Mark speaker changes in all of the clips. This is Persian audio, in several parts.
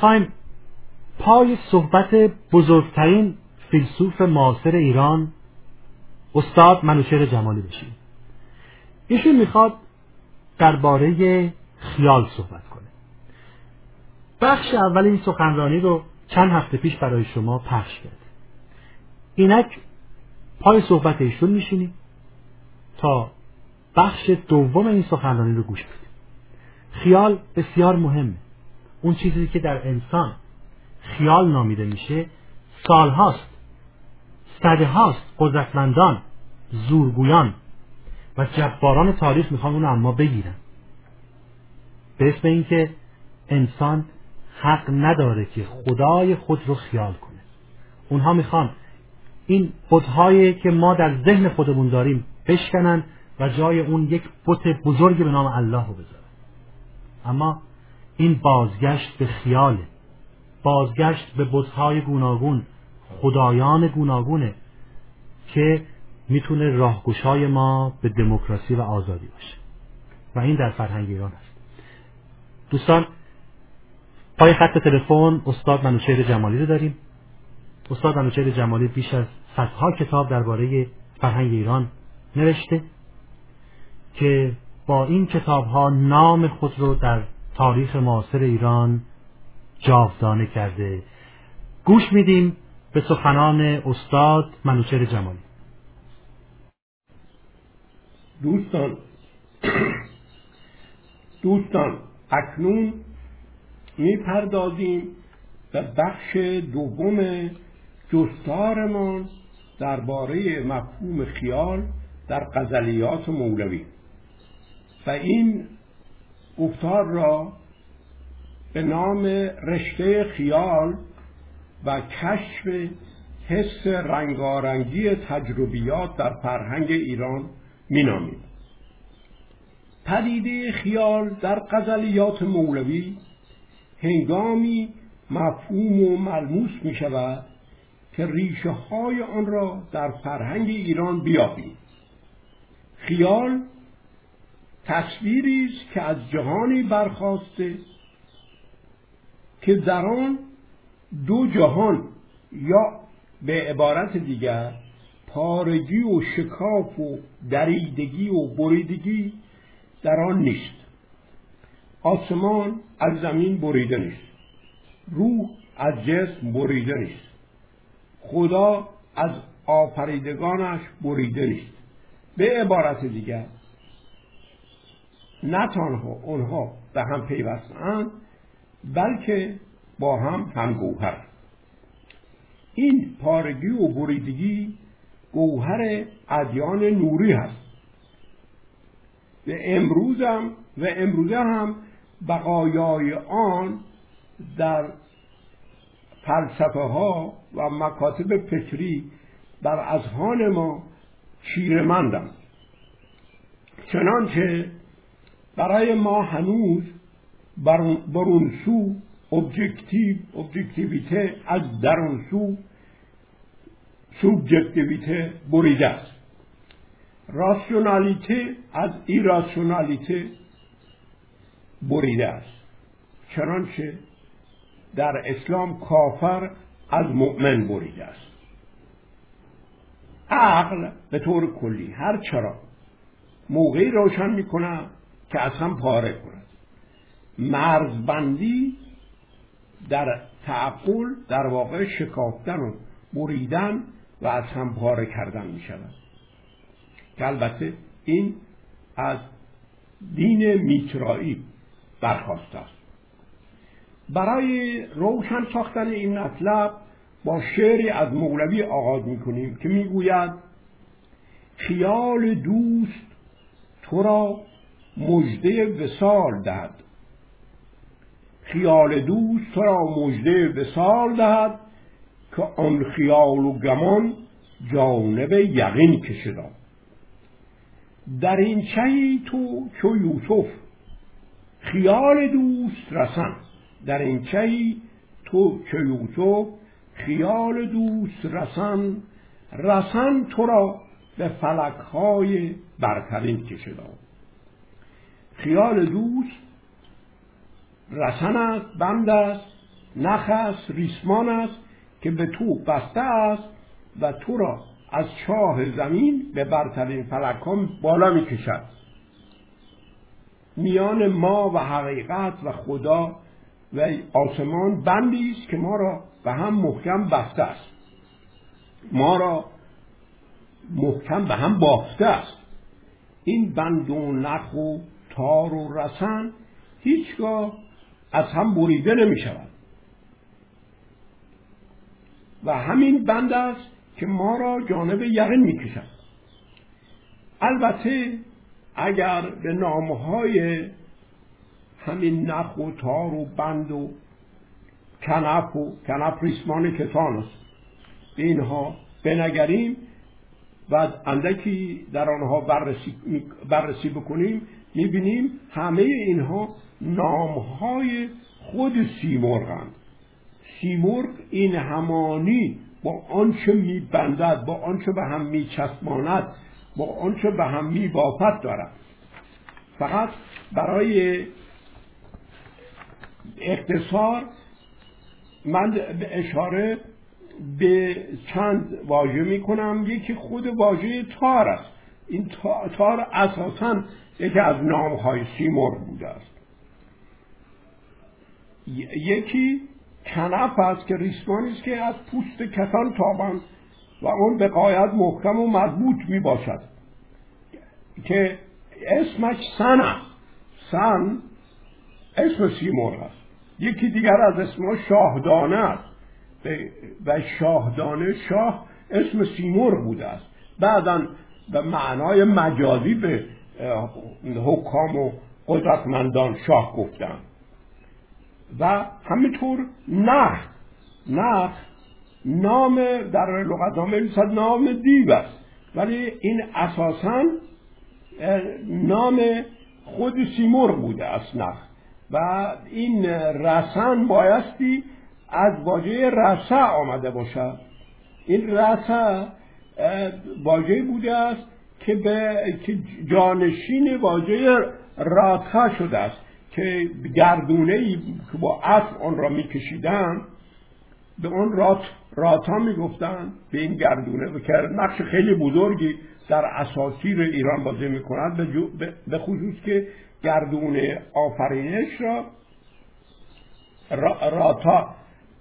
Speaker 1: می‌خوایم پای صحبت بزرگترین فیلسوف معاصر ایران استاد منوچهر جمالی بشیم. ایشون می‌خواد درباره خیال صحبت کنه. بخش اول این سخنرانی رو چند هفته پیش برای شما پخش کرد اینک پای صحبت ایشون میشینیم تا بخش دوم این سخنرانی رو گوش بدیم. خیال بسیار مهمه. اون چیزی که در انسان خیال نامیده میشه سالهاست صده هاست قدرتمندان زورگویان و جباران تاریخ می‌خوان اون اما بگیرن. به اسم اینکه انسان حق نداره که خدای خود رو خیال کنه. اونها می‌خوان این بتهایی که ما در ذهن خودمون داریم بشکنن و جای اون یک بت بزرگ به نام الله رو بذارن. اما این بازگشت به خیاله. بازگشت به بتهای گوناگون خدایان گوناگونه که می‌تونه راهگشای ما به دموکراسی و آزادی باشه. و این در فرهنگ ایران است. دوستان پای خط تلفن استاد منوچهر جمالی رو داریم. استاد منوچهر جمالی بیش از صدها کتاب درباره فرهنگ ایران نوشته که با این کتاب ها نام خود رو در تاریخ معاصر ایران جاودانه کرده. گوش میدیم به سخنان استاد منوچهر جمالی.
Speaker 2: دوستان دوستان اکنون می‌پردازیم به بخش دوم جستارمان درباره مفهوم خیال در غزلیات مولوی. و این گفتار را به نام رشته خیال و کشف حس رنگارنگی تجربیات در فرهنگ ایران مینامیم. پدیده خیال در غزلیات مولوی هنگامی مفهوم و ملموس می شود که ریشه های آن را در فرهنگ ایران بیابیم. خیال تصویری است که از جهانی برخواسته که در آن دو جهان یا به عبارت دیگر پارگی و شکاف و دریدگی و بریدگی در آن نیست. آسمان از زمین بریده نیست. روح از جسم بریده نیست. خدا از آفریدگانش بریده نیست. به عبارت دیگر نه تنها اونها به هم پیوستند بلکه با هم همگوهر. این پارگی و بریدگی گوهر ادیان نوری هست. و امروزم و امروزه هم بقایای آن در فلسفه ها و مکاتب فکری در اذهان ما چیره‌مندند چنانچه برای ما هنوز برون سو objective objectivité از درون سو سوبجکتیویته بریده است. راسیونالیته از ایراسیونالیته بریده است. چنانچه در اسلام کافر از مؤمن بریده است. عقل به طور کلی هر چرا موقعی روشن می‌کنه که از هم پاره کند. مرزبندی در تعقل در واقع شکافتن و بریدن و از هم پاره کردن می شود. که البته این از دین میترایی برخواسته است. برای روشن ساختن این مطلب با شعری از مولوی آغاز می کنیم که می‌گوید خیال دوست تو را مژده وسال دهد. خیال دوست تو را مژده وسال دهد که آن خیال و گمان جانب یقین کشیدم در این چهی تو چو یوسف خیال دوست رسن. در این چهی تو چو یوسف خیال دوست رسن. رسن تو را به فلکهای برترین کشیدم خیال دوست رسن است بند است نخ است ریسمان است که به تو بسته است و تو را از چاه زمین به برترین فلکان بالا می کشد. میان ما و حقیقت و خدا و آسمان بندی است که ما را به هم محکم بسته است. ما را محکم به هم بافته است. این بند و نخ و تار و رسن هیچگاه از هم بریده نمی شود و همین بند است که ما را جانب یقین می کشد البته اگر به نامهای همین نخ و تار و بند و کنف و کنف ریسمان کتان است. به اینها بنگریم و اندکی در آنها بررسی, بررسی بکنیم می‌بینیم همه اینها نامهای خود سیمرغند سیمرغ این همانی با آنچه میبندد با آنچه به هم میچسباند با آنچه به هم میبافد دارد. فقط برای اختصار من اشاره به چند واژه می کنم یکی خود واژه تار است. این تار اساسا یکی از نام های سیمور بوده است. یکی کنف است که ریسمانی است که از پوست کتان تابند و اون به قایت محکم و مضبوط می باشد که اسمش سن است سن اسم سیمور است. یکی دیگر از اسمها شاهدانه است. و شاهدانه شاه اسم سیمور بوده است. بعدا به معنای مجازی به حکام و قدرتمندان شاه گفتن. و همینطور نخ نخ نام در لغتنامه میسد نام دیو است. ولی این اساسا نام خود سیمور بوده است نخ. و این رسن بایستی از واژه رسه آمده باشد. این رسه واژه بوده است که به که جانشین واژه راتا شده است که گردونه ای که با اسب آن را میکشیدن به اون رات راتا می‌گفتن به این گردونه که نقش خیلی بزرگی در اساطیر ایران بازی می‌کند به خصوص که گردونه آفرینش را راتا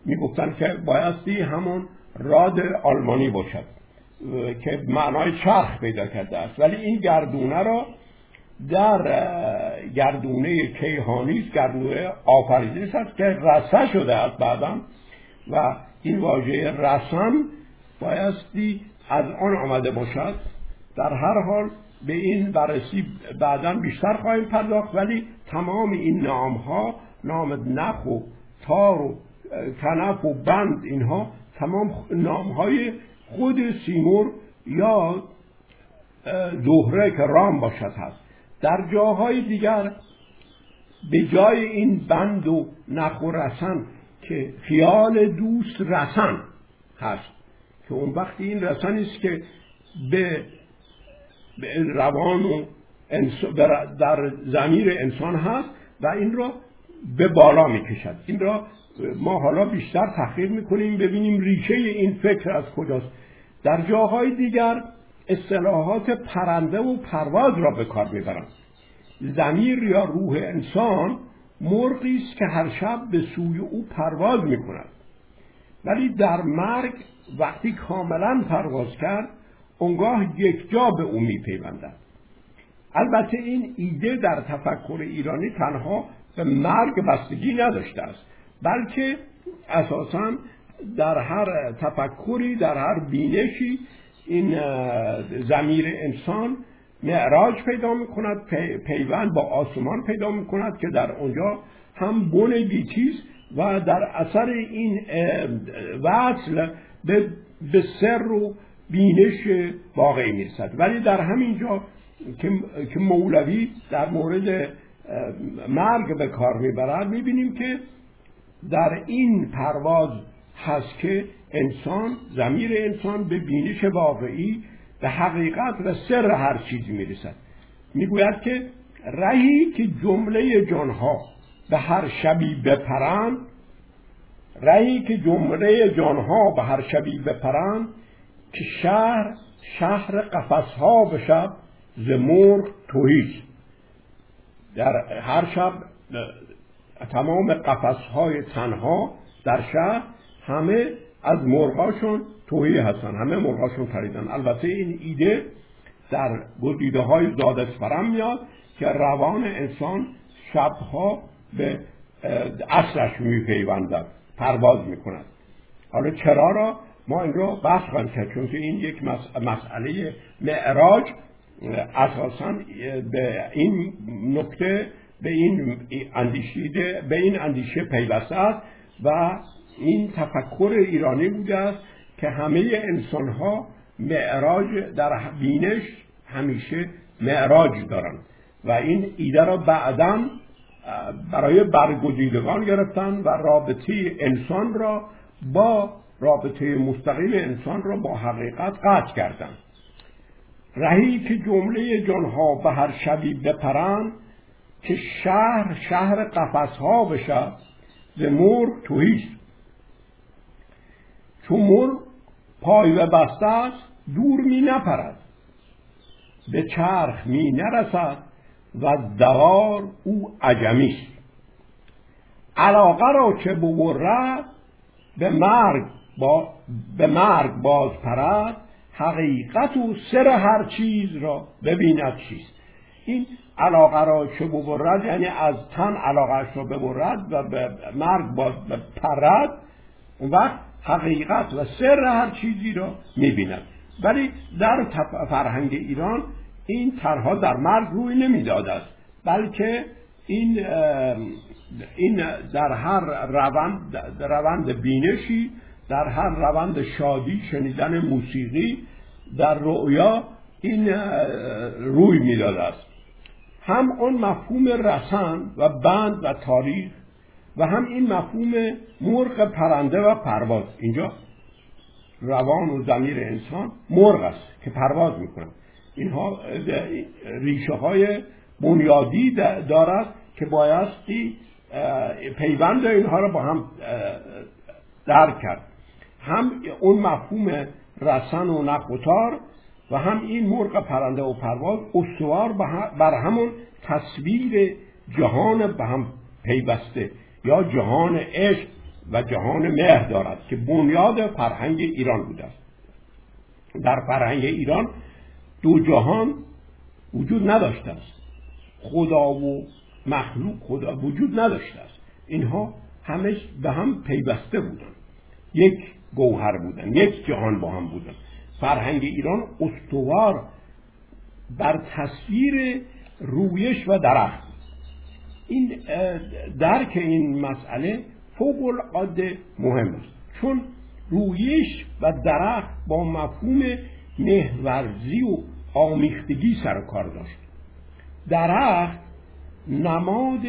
Speaker 2: می‌گفتن که بایستی همون راد آلمانی باشد. که معنای چرخ پیدا کرده است. ولی این گردونه را در گردونه کیهانی است گردونه آفرینش است که رسه شده است بعدا و این واژه رسم بایستی از آن آمده باشد. در هر حال به این بررسی بعدا بیشتر خواهیم پرداخت ولی تمام این نام ها نام نخ و تار و کنف و بند اینها تمام نام های خود سیمور یا زهره که رام باشد هست. در جاهای دیگر به جای این بند و نخ و رسن که خیال دوست رسن هست که اون وقتی این رسن است که به روان و در زمیر انسان هست و این را به بالا می کشد این را ما حالا بیشتر تحقیق می‌کنیم ببینیم ریشه این فکر از کجاست. در جاهای دیگر اصطلاحات پرنده و پرواز را به کار می‌برند. زمیر یا روح انسان مرغی است که هر شب به سوی او پرواز می‌کند. ولی در مرگ وقتی کاملا پرواز کرد اونگاه یک جا به او میپیوندد. البته این ایده در تفکر ایرانی تنها به مرگ بستگی نداشته است. بلکه اساسا در هر تفکری در هر بینشی این زمیر انسان معراج پیدا می کند پیوند با آسمان پیدا می کند که در اونجا هم بن گیتیست و در اثر این وصل به سر و بینش واقعی می‌رسد. ولی در همین جا که مولوی در مورد مرگ به کار می‌برد می‌بینیم که در این پرواز هست که انسان زمیر انسان به بینش واقعی به حقیقت و سر هر چیزی می‌رسد. می‌گوید که رهی که جمله جانها به هر شبی بپرند رهی که جمله جانها به هر شبی بپرند که شهر شهر قفسها به شب ز مرغ توهیست در هر شب تمام قفسهای تنها در شهر همه از مرغاشون توهی هستن همه مرغاشون خریدن. البته این ایده در گزیده های زادسپرم میاد که روان انسان شبها به اصلش میپیوندد پرواز می‌کند. حالا چرا را؟ ما این رو بحث خواهیم کرد چون که این یک مسئله معراج اساسا به این نکته به این اندیشیده به این اندیشه پیوسته است و این تفکر ایرانی بوده است که همه انسان ها معراج در بینش همیشه معراج دارند و این ایده را بعدا برای برگزیدگان گرفتن و رابطه انسان را با رابطه مستقیم انسان را با حقیقت قطع کردند رهی که جمله جانها به هر شبی بپرند که شهر شهر قفسها بشه ز مرغ توهیست. چون مرغ پای و بسته است دور می نپرد. به چرخ می نرسد و دوار او عجمی علاقه را که ببرد به مرگ با به مرگ باز پرد حقیقت و سر هر چیز را ببیند چیست. این علاقه را که ببرد یعنی از تن علاقه را ببرد و به مرگ باز پرد اون وقت حقیقت و سر هر چیزی را می‌بیند. ولی در فرهنگ ایران این تنها در مرگ روی نمی‌داد است بلکه این این در هر روند روند بینشی در هر روند شادی شنیدن موسیقی در رؤیا این روی می‌داد است. هم اون مفهوم رسن و بند و تاریخ و هم این مفهوم مرغ پرنده و پرواز. اینجا روان و زمیر انسان مرغ است که پرواز می‌کنه. اینها ریشه های بنیادی دارد که بایستی پیوند اینها را با هم درک کرد. هم اون مفهوم رسن و نخوتار و هم این مرغ پرنده و پرواز استوار بر همون تصویر جهان به هم پیوسته یا جهان عشق و جهان مهر دارد که بنیاد فرهنگ ایران بوده است. در فرهنگ ایران دو جهان وجود نداشته است. خدا و مخلوق خدا وجود نداشته است. اینها همش به هم پیوسته بودن یک گوهر بودن یک جهان با هم بودن فرهنگ ایران استوار بر تصویر رویش و درخت. این درک این مسئله فوق العاده مهم است. چون رویش و درخت با مفهوم مهورزی و آمیختگی سر کار داشت. درخت نماد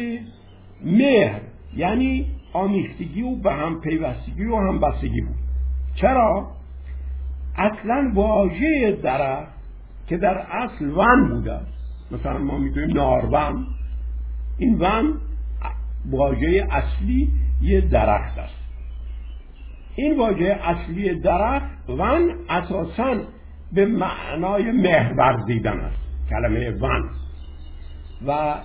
Speaker 2: مهر یعنی آمیختگی و به هم پیوستگی و همبستگی بود. چرا؟ اصلا واژه درخت که در اصل ون بوده مثلا ما می‌گویم نارون این ون واژه اصلی یه درخت است. این واژه اصلی درخت ون اساسا به معنای مهر ورزیدن است. کلمه ون. و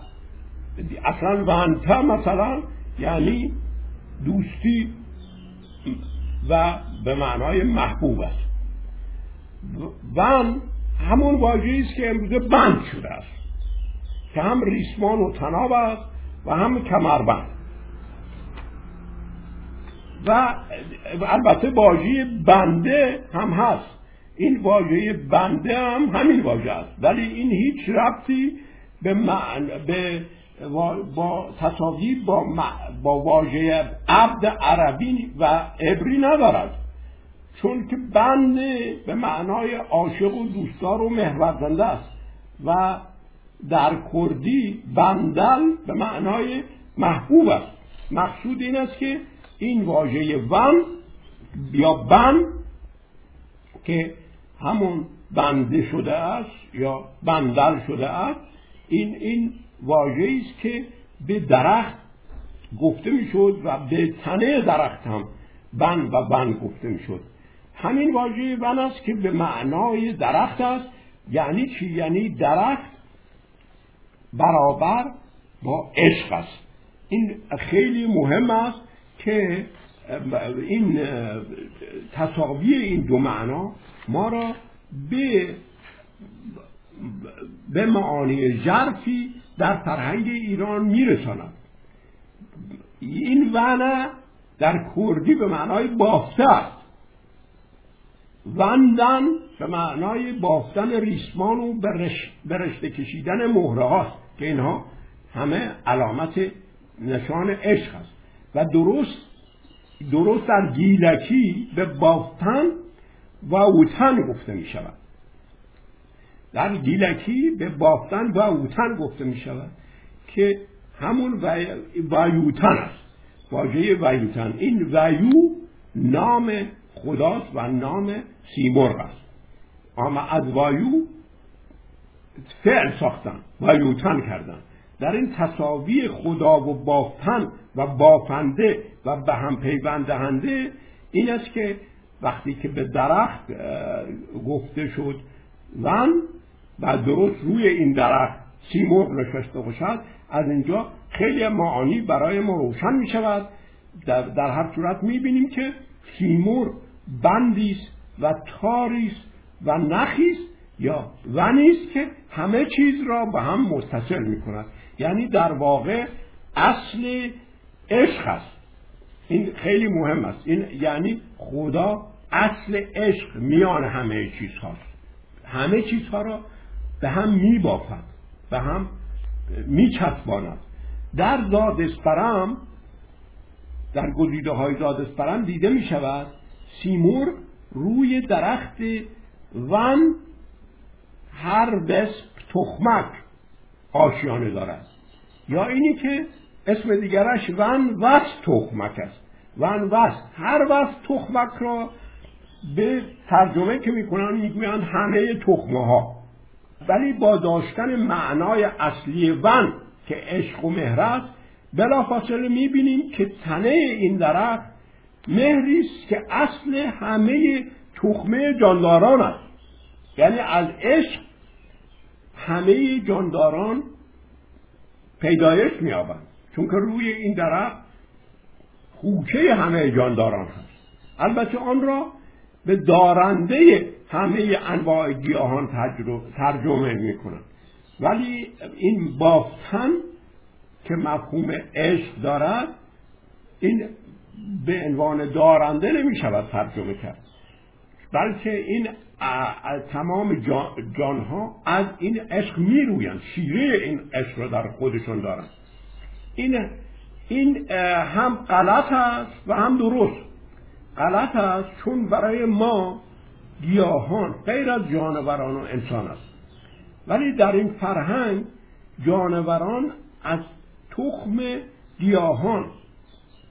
Speaker 2: اصلا ونتا مثلا یعنی دوستی و به معنای محبوب است. ون همون واژه است که امروزه بند شده است. که هم ریسمان و تناب است و هم کمربند. و البته واژه بنده هم هست. این واژه بنده هم همین واژه است. ولی این هیچ ربطی به معنی به با تصاوی با, با واژه عبد عربی و عبری ندارد. چون که بنده به معنای عاشق و دوستدار و مهورزنده است و در کردی بندل به معنای محبوب است. مقصود این است که این واژه ون یا بند که همون بنده شده است یا بندل شده است این این واژه است که به درخت گفته می‌شد و به تنه درخت هم بن و بن گفته می‌شد. همین واژه ون است که به معنای درخت است. یعنی چی؟ یعنی درخت برابر با عشق است. این خیلی مهم است که این تصاوی این دو معنا ما را به به معانی ژرفی در فرهنگ ایران میرساند. این ونه در کردی به معنای بافته است. وندن به معنای بافتن ریسمان و برشته کشیدن مهره هاست که اینها همه علامت نشان عشق است و درست درست در گیلکی به بافتن و اوتن گفته می شود. در گیلکی به بافتن و اوتن گفته می شود که همون ویوتن است واژه ویوتن. این ویو نام خداست و نام سیمرغ است. اما از وایو فعل ساختن ویوتن کردن. در این تصاوی خدا و بافتن و بافنده و به هم پیوند دهنده این است که وقتی که به درخت گفته شد ون و درست روی این درخت سیمرغ نشسته باشد از اینجا خیلی معانی برای ما روشن می شود در, در هر صورت می بینیم که سیمرغ بندی و تاریست و نخیست یا ونیست که همه چیز را به هم متصل می کند یعنی در واقع اصل عشق است. این خیلی مهم است. این یعنی خدا اصل عشق میان همه چیز هاست همه چیزها را به هم می بافد به هم می چسباند در دادسپرم در گزیده های دادسپرم دیده می شود سیمور روی درخت ون هر بس تخمک آشیانه دارد. یا اینی که اسم دیگرش ون وست تخمک است. ون وست هر وست تخمک را به ترجمه که می‌کنن می‌گویند همه تخمه ها ولی با داشتن معنای اصلی ون که عشق و مهر است بلافاصله می‌بینیم که تنه این درخت مهری است که اصل همه تخمه جانداران است. یعنی از عشق همه جانداران پیدایش میابند چون که روی این درخت خوکه همه جانداران هست. البته آن را به دارنده همه انواع گیاهان ترجمه می‌کنند. ولی این بافتن که مفهوم عشق دارد این به عنوان دارنده نمی شود ترجمه کرد. بلکه این تمام جانها از این عشق می رویند شیره این عشق را در خودشون دارند. این این هم غلط است و هم درست. غلط است چون برای ما گیاهان غیر از جانوران و انسان است. ولی در این فرهنگ جانوران از تخم گیاهان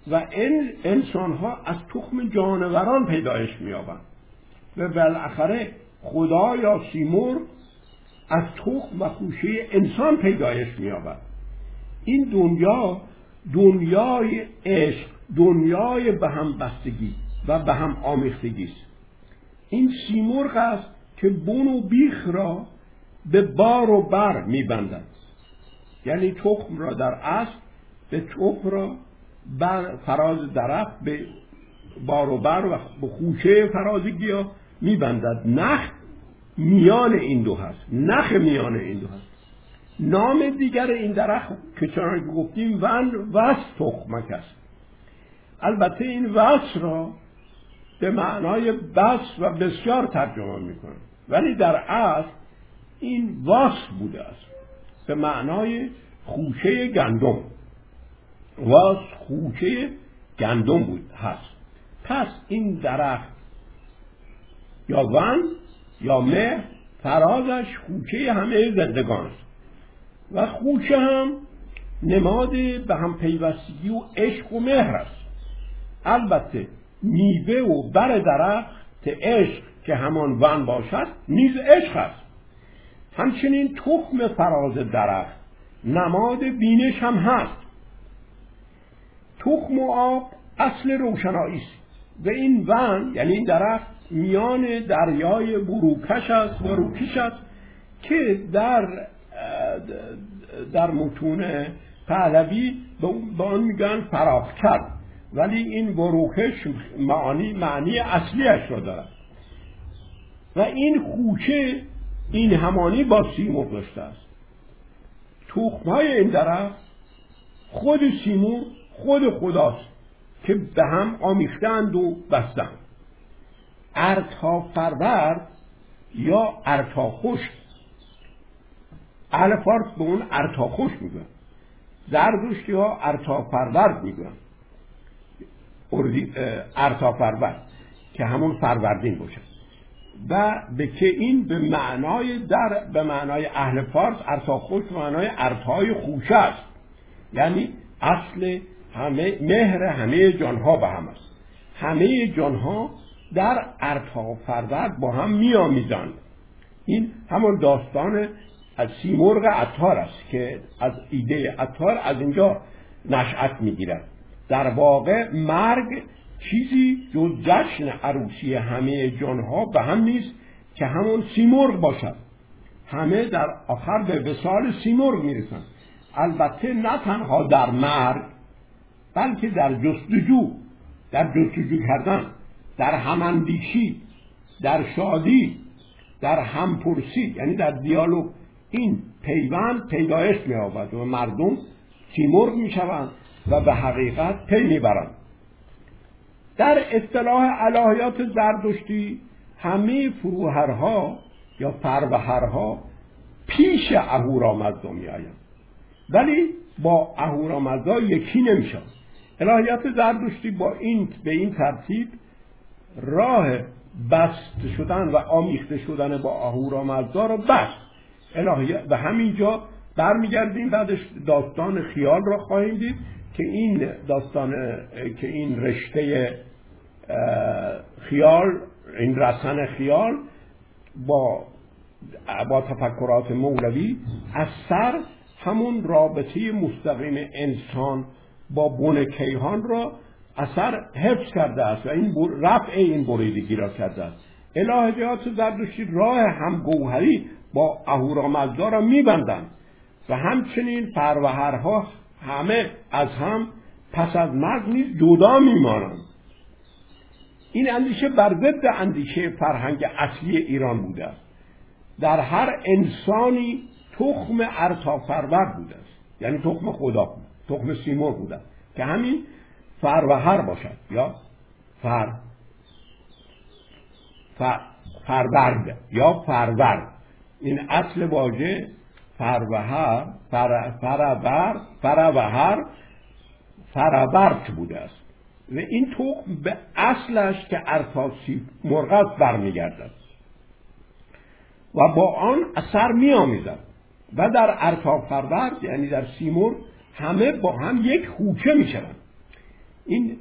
Speaker 2: و این انسان ها از تخم جانوران پیدایش میابند و بالاخره خدا یا سیمور از تخم و خوشه انسان پیدایش میابد این دنیا دنیای عشق دنیای به هم بستگی و به هم آمیختگی است. این سیمرغ است که بون و بیخ را به بار و بر میبندد. یعنی تخم را در اصل به تخم را بر فراز درخت به بار و بر و به خوشه فراز گیاه میبندد. نخ میان این دو هست. نخ میان این دو هست. نام دیگر این درخت که چرا گفتیم ون وس تخمک است. البته این وس را به معنای بس و بسیار ترجمه می‌کنه. ولی در اصل این واس بوده است. به معنای خوشه گندم. واس خوشه گندم بود هست. پس این درخت یا ون یا مه فرازش خوشه همه زندگان است. و خوشه هم نماد به هم پیوستگی و عشق و مهر است. البته میوه و بر درخت عشق که همان ون باشد نیز عشق است. همچنین تخم فراز درخت نماد بینش هم هست. تخم و آب اصل روشنایی است. و این ون یعنی این درخت میان دریای بروکش است بروکش است که در در متون پهلوی به آن میگن فراخ کرد ولی این بروکش معنی معنی اصلیش را دارد. و این خوشه این همانی با سیمرغ داشته است. های این درخت خود سیمور خود خداست که به هم آمیختند و بستند. ارتا فرورد یا ارتا خشک. اهل فارس به اون ارتا خوش میگن. زردوشتی ها ارتا فرورد میگن. ارتا فرورد که همون فروردین باشه. و به که این به معنای در به معنای اهل فارس ارتا خوش معنای ارتای خوش است. یعنی اصل همه مهر همه جانها به هم است. همه جانها در ارتا فرورد با هم میآمیزند. این همون داستان از سیمرغ عطار است که از ایده عطار از اینجا نشأت می‌گیرد. در واقع مرگ چیزی جز جشن عروسی همه جانها به هم نیست که همون سیمرغ باشد. همه در آخر به وسال سیمرغ می‌رسند. البته نه تنها در مرگ بلکه در جستجو در جستجو کردن در هماندیشی در شادی در همپرسی یعنی در دیالوگ. این پیوند پیدایش می و مردم سیمرغ می شوند و به حقیقت پی می برند در اصطلاح الهیات زردشتی همه فروهرها یا فروهرها پیش اهورامزدا می آیند ولی با اهورامزدا یکی نمیشن الهیات زردشتی با این به این ترتیب راه بست شدن و آمیخته شدن با اهورامزدا را بست. الهیات و همینجا برمیگردیم بعدش داستان خیال را خواهیم دید که این داستان که این رشته خیال این رسن خیال با با تفکرات مولوی از سر همون رابطه مستقیم انسان با بن کیهان را اثر حفظ کرده است و این رفع این بریدگی را کرده است. الهیات زردشتی راه همگوهری با اهورامزدا را میبندند و همچنین فروهرها همه از هم پس از مرگ نیز جدا میمانند. این اندیشه بر ضد اندیشه فرهنگ اصلی ایران بوده است. در هر انسانی تخم ارتافرور بوده است. یعنی تخم خدا تخم سیمور بوده که همین فروهر باشد. یا فر. فرورد. یا فرورد. این اصل واژه فروهر فرور فروهر فرورد بوده است. و این تخم به اصلش که ارتاسی مرغ برمیگردد. و با آن اثر میآمیزد. و در ارتا فرورد یعنی در سیمور همه با هم یک خوچه می‌شوند. این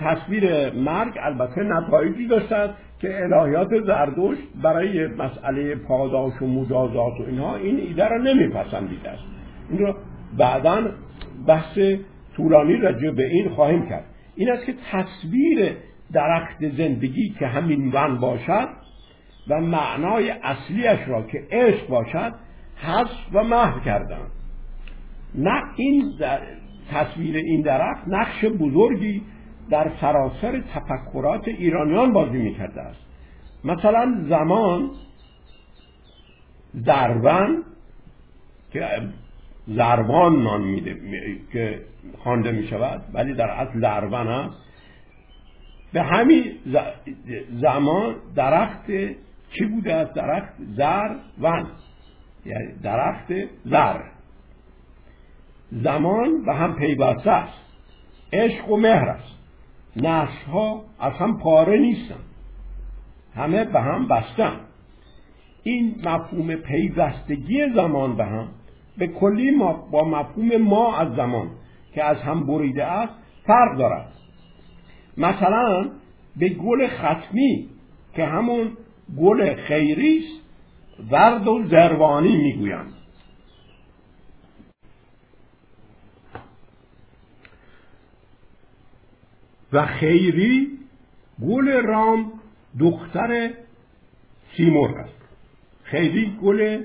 Speaker 2: تصویر مرگ البته نتایجی داشتد که الهیات زردوش برای مسئله پاداش و مجازات و اینها این ایده را نمیپسندیده است این را بعدا بحث طولانی راجع به این خواهیم کرد. این است که تصویر درخت زندگی که همین ون باشد و معنای اصلیش را که عشق باشد حذف و محو کردن. نه این تصویر این درخت نقش بزرگی در سراسر تفکرات ایرانیان بازی می‌کرده است. مثلا زمان زربن که زربان نان میده که خوانده می شود ولی در اصل زربن هست. به همین زمان درخت چی بوده؟ است درخت زرون یعنی درخت زر. زمان به هم پیوسته است. عشق و مهر است. نسل ها از هم پاره نیستن. همه به هم بستن. این مفهوم پیوستگی زمان به هم به کلی ما با مفهوم ما از زمان که از هم بریده است فرق دارد. مثلا به گل ختمی که همون گل خیری است ورد و زروانی می‌گویند. و خیری گل رام دختر سیمرغ است. خیری گل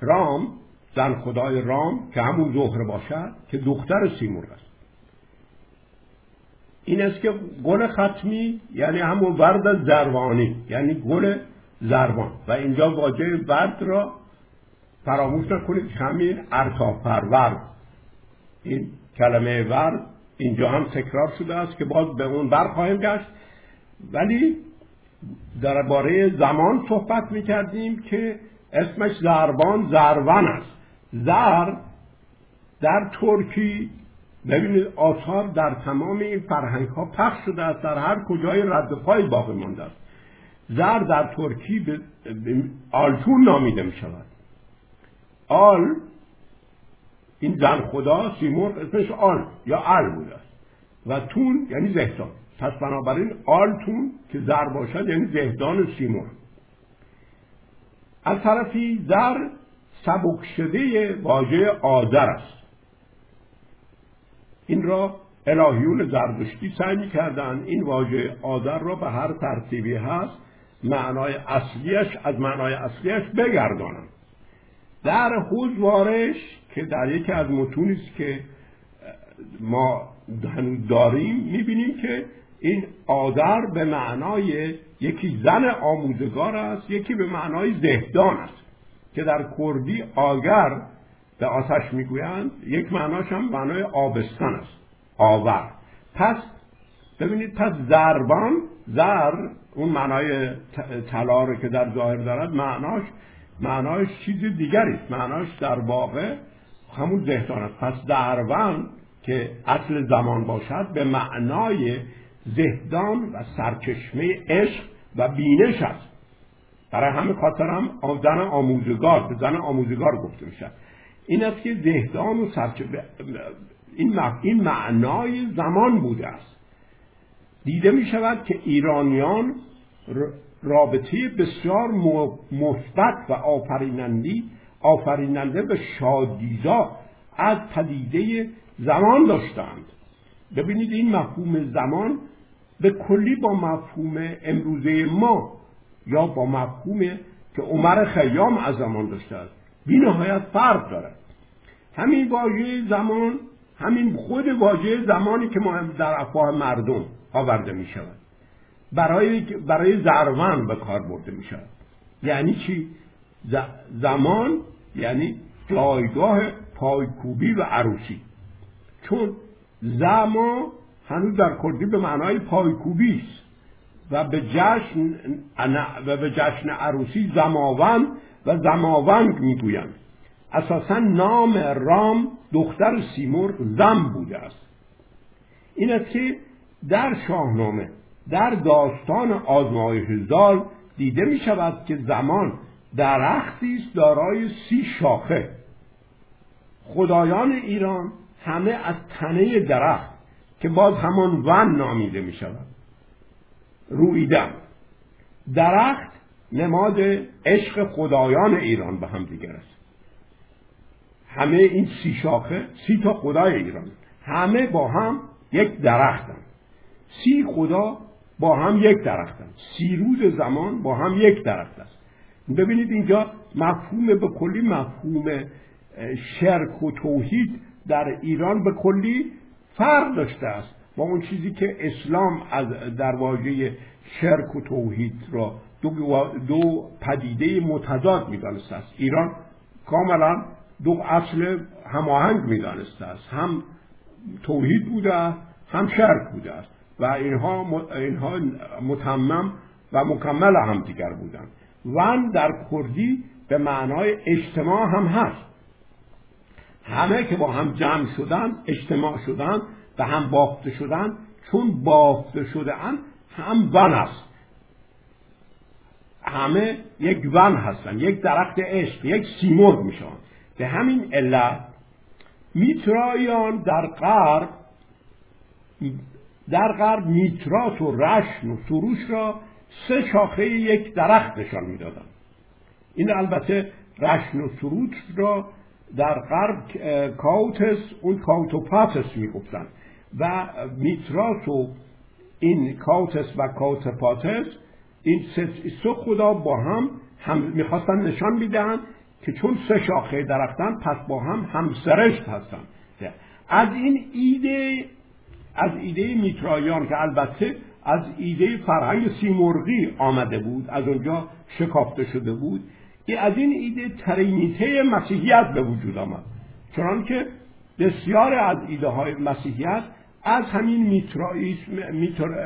Speaker 2: رام زن خدای رام که همون زهره باشد که دختر سیمرغ است. این است که گل ختمی یعنی همون ورد زروانی یعنی گل زربان و اینجا واژه ورد را فراموش نکنید همین ارتا پرورد این کلمه ورد اینجا هم تکرار شده است که باز به اون بر خواهیم گشت. ولی درباره زمان صحبت می کردیم که اسمش زربان زرون است. زر در ترکی ببینید آثار در تمام این فرهنگ ها پخش شده است در هر کجای رد پای باقی مانده است. زر در ترکی به آلتون نامیده می شود آل این زن خدا سیمور اسمش آل یا ال بوده است و تون یعنی زهدان. پس بنابراین آلتون که زر باشد یعنی زهدان سیمور از طرفی زر سبک شده واژه آذر است. این را الهیون زردشتی سعی کردن این واژه آذر را به هر ترتیبی هست معنای اصلیش از معنای اصلیش بگردانند در حوزوارش که در یکی از متونی است که ما داریم می‌بینیم که این آذر به معنای یکی زن آموزگار است یکی به معنای زهدان است. که در کردی آگر به آتش می‌گویند یک معناش هم معنای آبستان است آور. پس ببینید پس زربان زر اون معنای طلا که در ظاهر دارد معناش معناش چیز دیگری است. معناش در واقع همون زهدان است پس درون که اصل زمان باشد به معنای زهدان و سرچشمه عشق و بینش است. برای همه خاطر هم زن آموزگار به زن آموزگار گفته می‌شد این است که زهدان و سرچشمه این معنای زمان بوده است. دیده می شود که ایرانیان رابطه بسیار مثبت و آفرینندی آفریننده به شادیزا از پدیده زمان داشتند. ببینید این مفهوم زمان به کلی با مفهوم امروزه ما یا با مفهوم که عمر خیام از زمان داشته است. بی نهایت فرق دارد همین واژه زمان همین خود واژه زمانی که ما در افواه مردم آورده می شود. برای برای زرون به کار برده می شود. یعنی چی؟ زمان یعنی جایگاه پایکوبی و عروسی. چون زما هنوز در کردی به معنای پایکوبی است. و به جشن و به جشن عروسی زماوند و زماونگ می‌گویند. اساسا نام رام دختر سیمور زم بوده است. این است که در شاهنامه در داستان آزمایش زال دیده می شود که زمان درختی است دارای سی شاخه. خدایان ایران همه از تنه درخت که باز همان ون نامیده می شود. رویدن. درخت نماد عشق خدایان ایران به هم دیگر است. همه این سی شاخه سی تا خدای ایران. همه با هم یک درختن. سی خدا با هم یک درختن. سی روز زمان با هم یک درخت است. ببینید اینجا مفهوم به کلی مفهوم شرک و توحید در ایران به کلی فرق داشته است. با اون چیزی که اسلام از در واژه شرک و توحید را دو, دو پدیده متضاد می‌دانسته است. ایران کاملا دو اصل هماهنگ می‌دانسته است. هم توحید بوده هم شرک بوده است. و اینها اینها متمم و مکمل هم دیگر بودند. ون در کردی به معنای اجتماع هم هست. همه که با هم جمع شدن اجتماع شدن و هم بافته شدن چون بافته شده هم ون است. همه یک ون هستن یک درخت عشق یک سیمرغ میشن به همین علت میترایان در غرب در غرب میترات و رشن و سروش را سه شاخه یک درخت نشان می‌دادند این البته رشن و سروش را در غرب کاوتس اون کاوتوپاتس می‌گفتند و میتراس و این کاتس و کاتپاتس این سه خدا با هم, هم می‌خواستن نشان می‌دهند که چون سه شاخه درختن پس با هم همسرشت هستن. از این ایده از ایده میترایان که البته از ایده فرهنگ سیمرغی آمده بود از اونجا شکافته شده بود. از این ایده ترینیته مسیحیت به وجود آمد. چنان که بسیار از ایده های مسیحیت از همین میترائیسم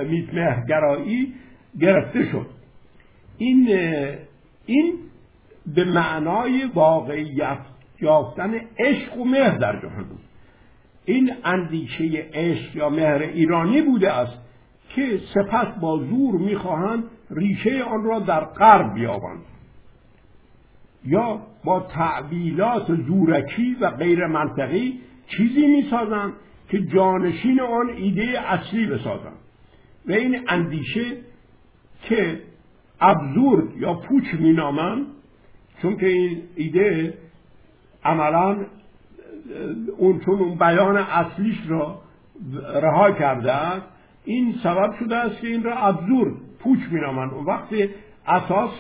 Speaker 2: میتمهگرایی گرفته شد. این این به معنای واقعیت یافتن عشق و مهر در جهان بود. این اندیشه عشق یا مهر ایرانی بوده است. که سپس با زور می‌خواهند ریشه آن را در غرب بیابند. یا با تعبیلات زورکی و غیر منطقی چیزی می‌سازند که جانشین آن ایده اصلی بسازند. و این اندیشه که ابزورد یا پوچ مینامند چون که این ایده عملا اون چون اون بیان اصلیش را رها کرده است این سبب شده است که این را ابزورد پوچ مینامند. اون وقتی اساس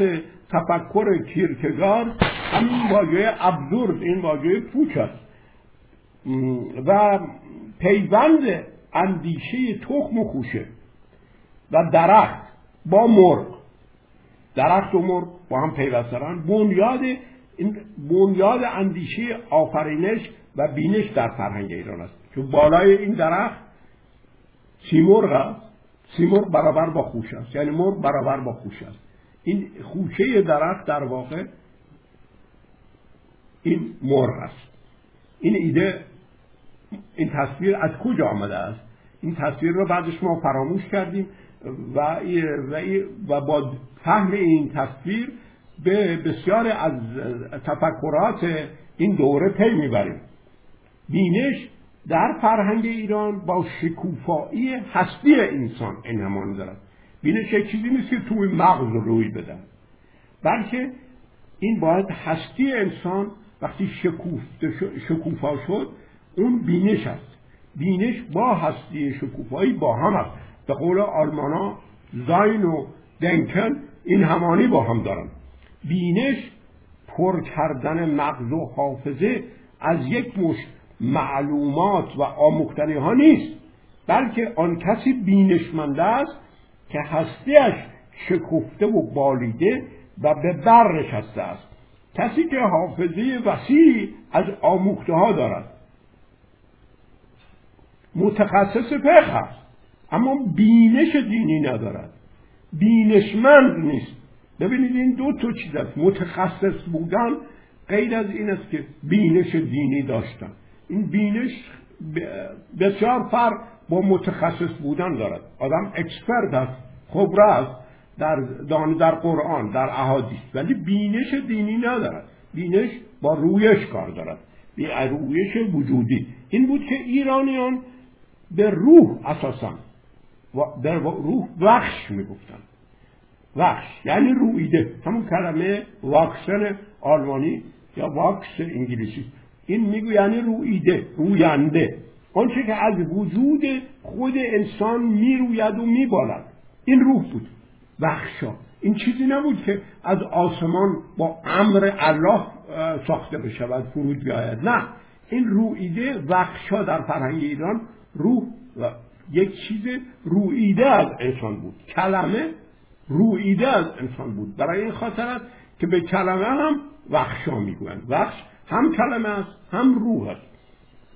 Speaker 2: تفکر کیرکگار همین واژه ابزورد این واژه پوچ است. و پیوند اندیشه تخم و خوشه و درخت با مرغ. درخت و مرغ با هم پیوسترن بنیاد بنیاد اندیشه آفرینش و بینش در فرهنگ ایران است. چون بالای این درخت سیمرغ است سیمرغ برابر با خوش است. یعنی مرغ برابر با خوش است. این خوشه درخت در واقع این مرغ است. این ایده این تصویر از کجا آمده است؟ این تصویر رو بعدش ما فراموش کردیم و, و با فهم این تصویر به بسیار از تفکرات این دوره پی می‌بریم. بینش در فرهنگ ایران با شکوفایی هستی انسان انهمان دارد. بینش یک چیزی نیست که توی مغز روی بدن بلکه این باید هستی انسان وقتی شکوفا شد اون بینش است. بینش با هستی شکوفایی با هم است. به قول آلمانا زاین و دنکن این همانی با هم دارن. بینش پر کردن مغز و حافظه از یک مش معلومات و آموختنی ها نیست بلکه آن کسی بینشمنده است که هستیش شکفته و بالیده و به بر نشسته است. کسی که حافظه وسیعی از آموخته ها دارد. متخصص فقه است اما بینش دینی ندارد. بینشمند نیست. ببینید این دو تا چیز است. متخصص بودن غیر از این است که بینش دینی داشتن. این بینش بسیار فرق با متخصص بودن دارد. آدم اکسپرت است خبره است در دان در قرآن در احادیث. ولی بینش دینی ندارد. بینش با رویش کار دارد. رویش وجودی. این بود که ایرانیان به روح اساسا در روح وخش می‌گفتن وخش یعنی رویده. همون کلمه واکسن آلمانی یا واکس انگلیسی. این میگو یعنی رویده روینده. آنچه که از وجود خود انسان می‌روید و میبالد. این روح بود. وخشا این چیزی نبود که از آسمان با امر الله ساخته بشود فرود بیاید. نه. این رویده وخشا در فرهنگ ایران روح و یک چیز رویده از انسان بود. کلمه رویده از انسان بود. برای این خاطر است که به کلمه هم وخشا می‌گویند. وخش هم کلمه است هم روح است.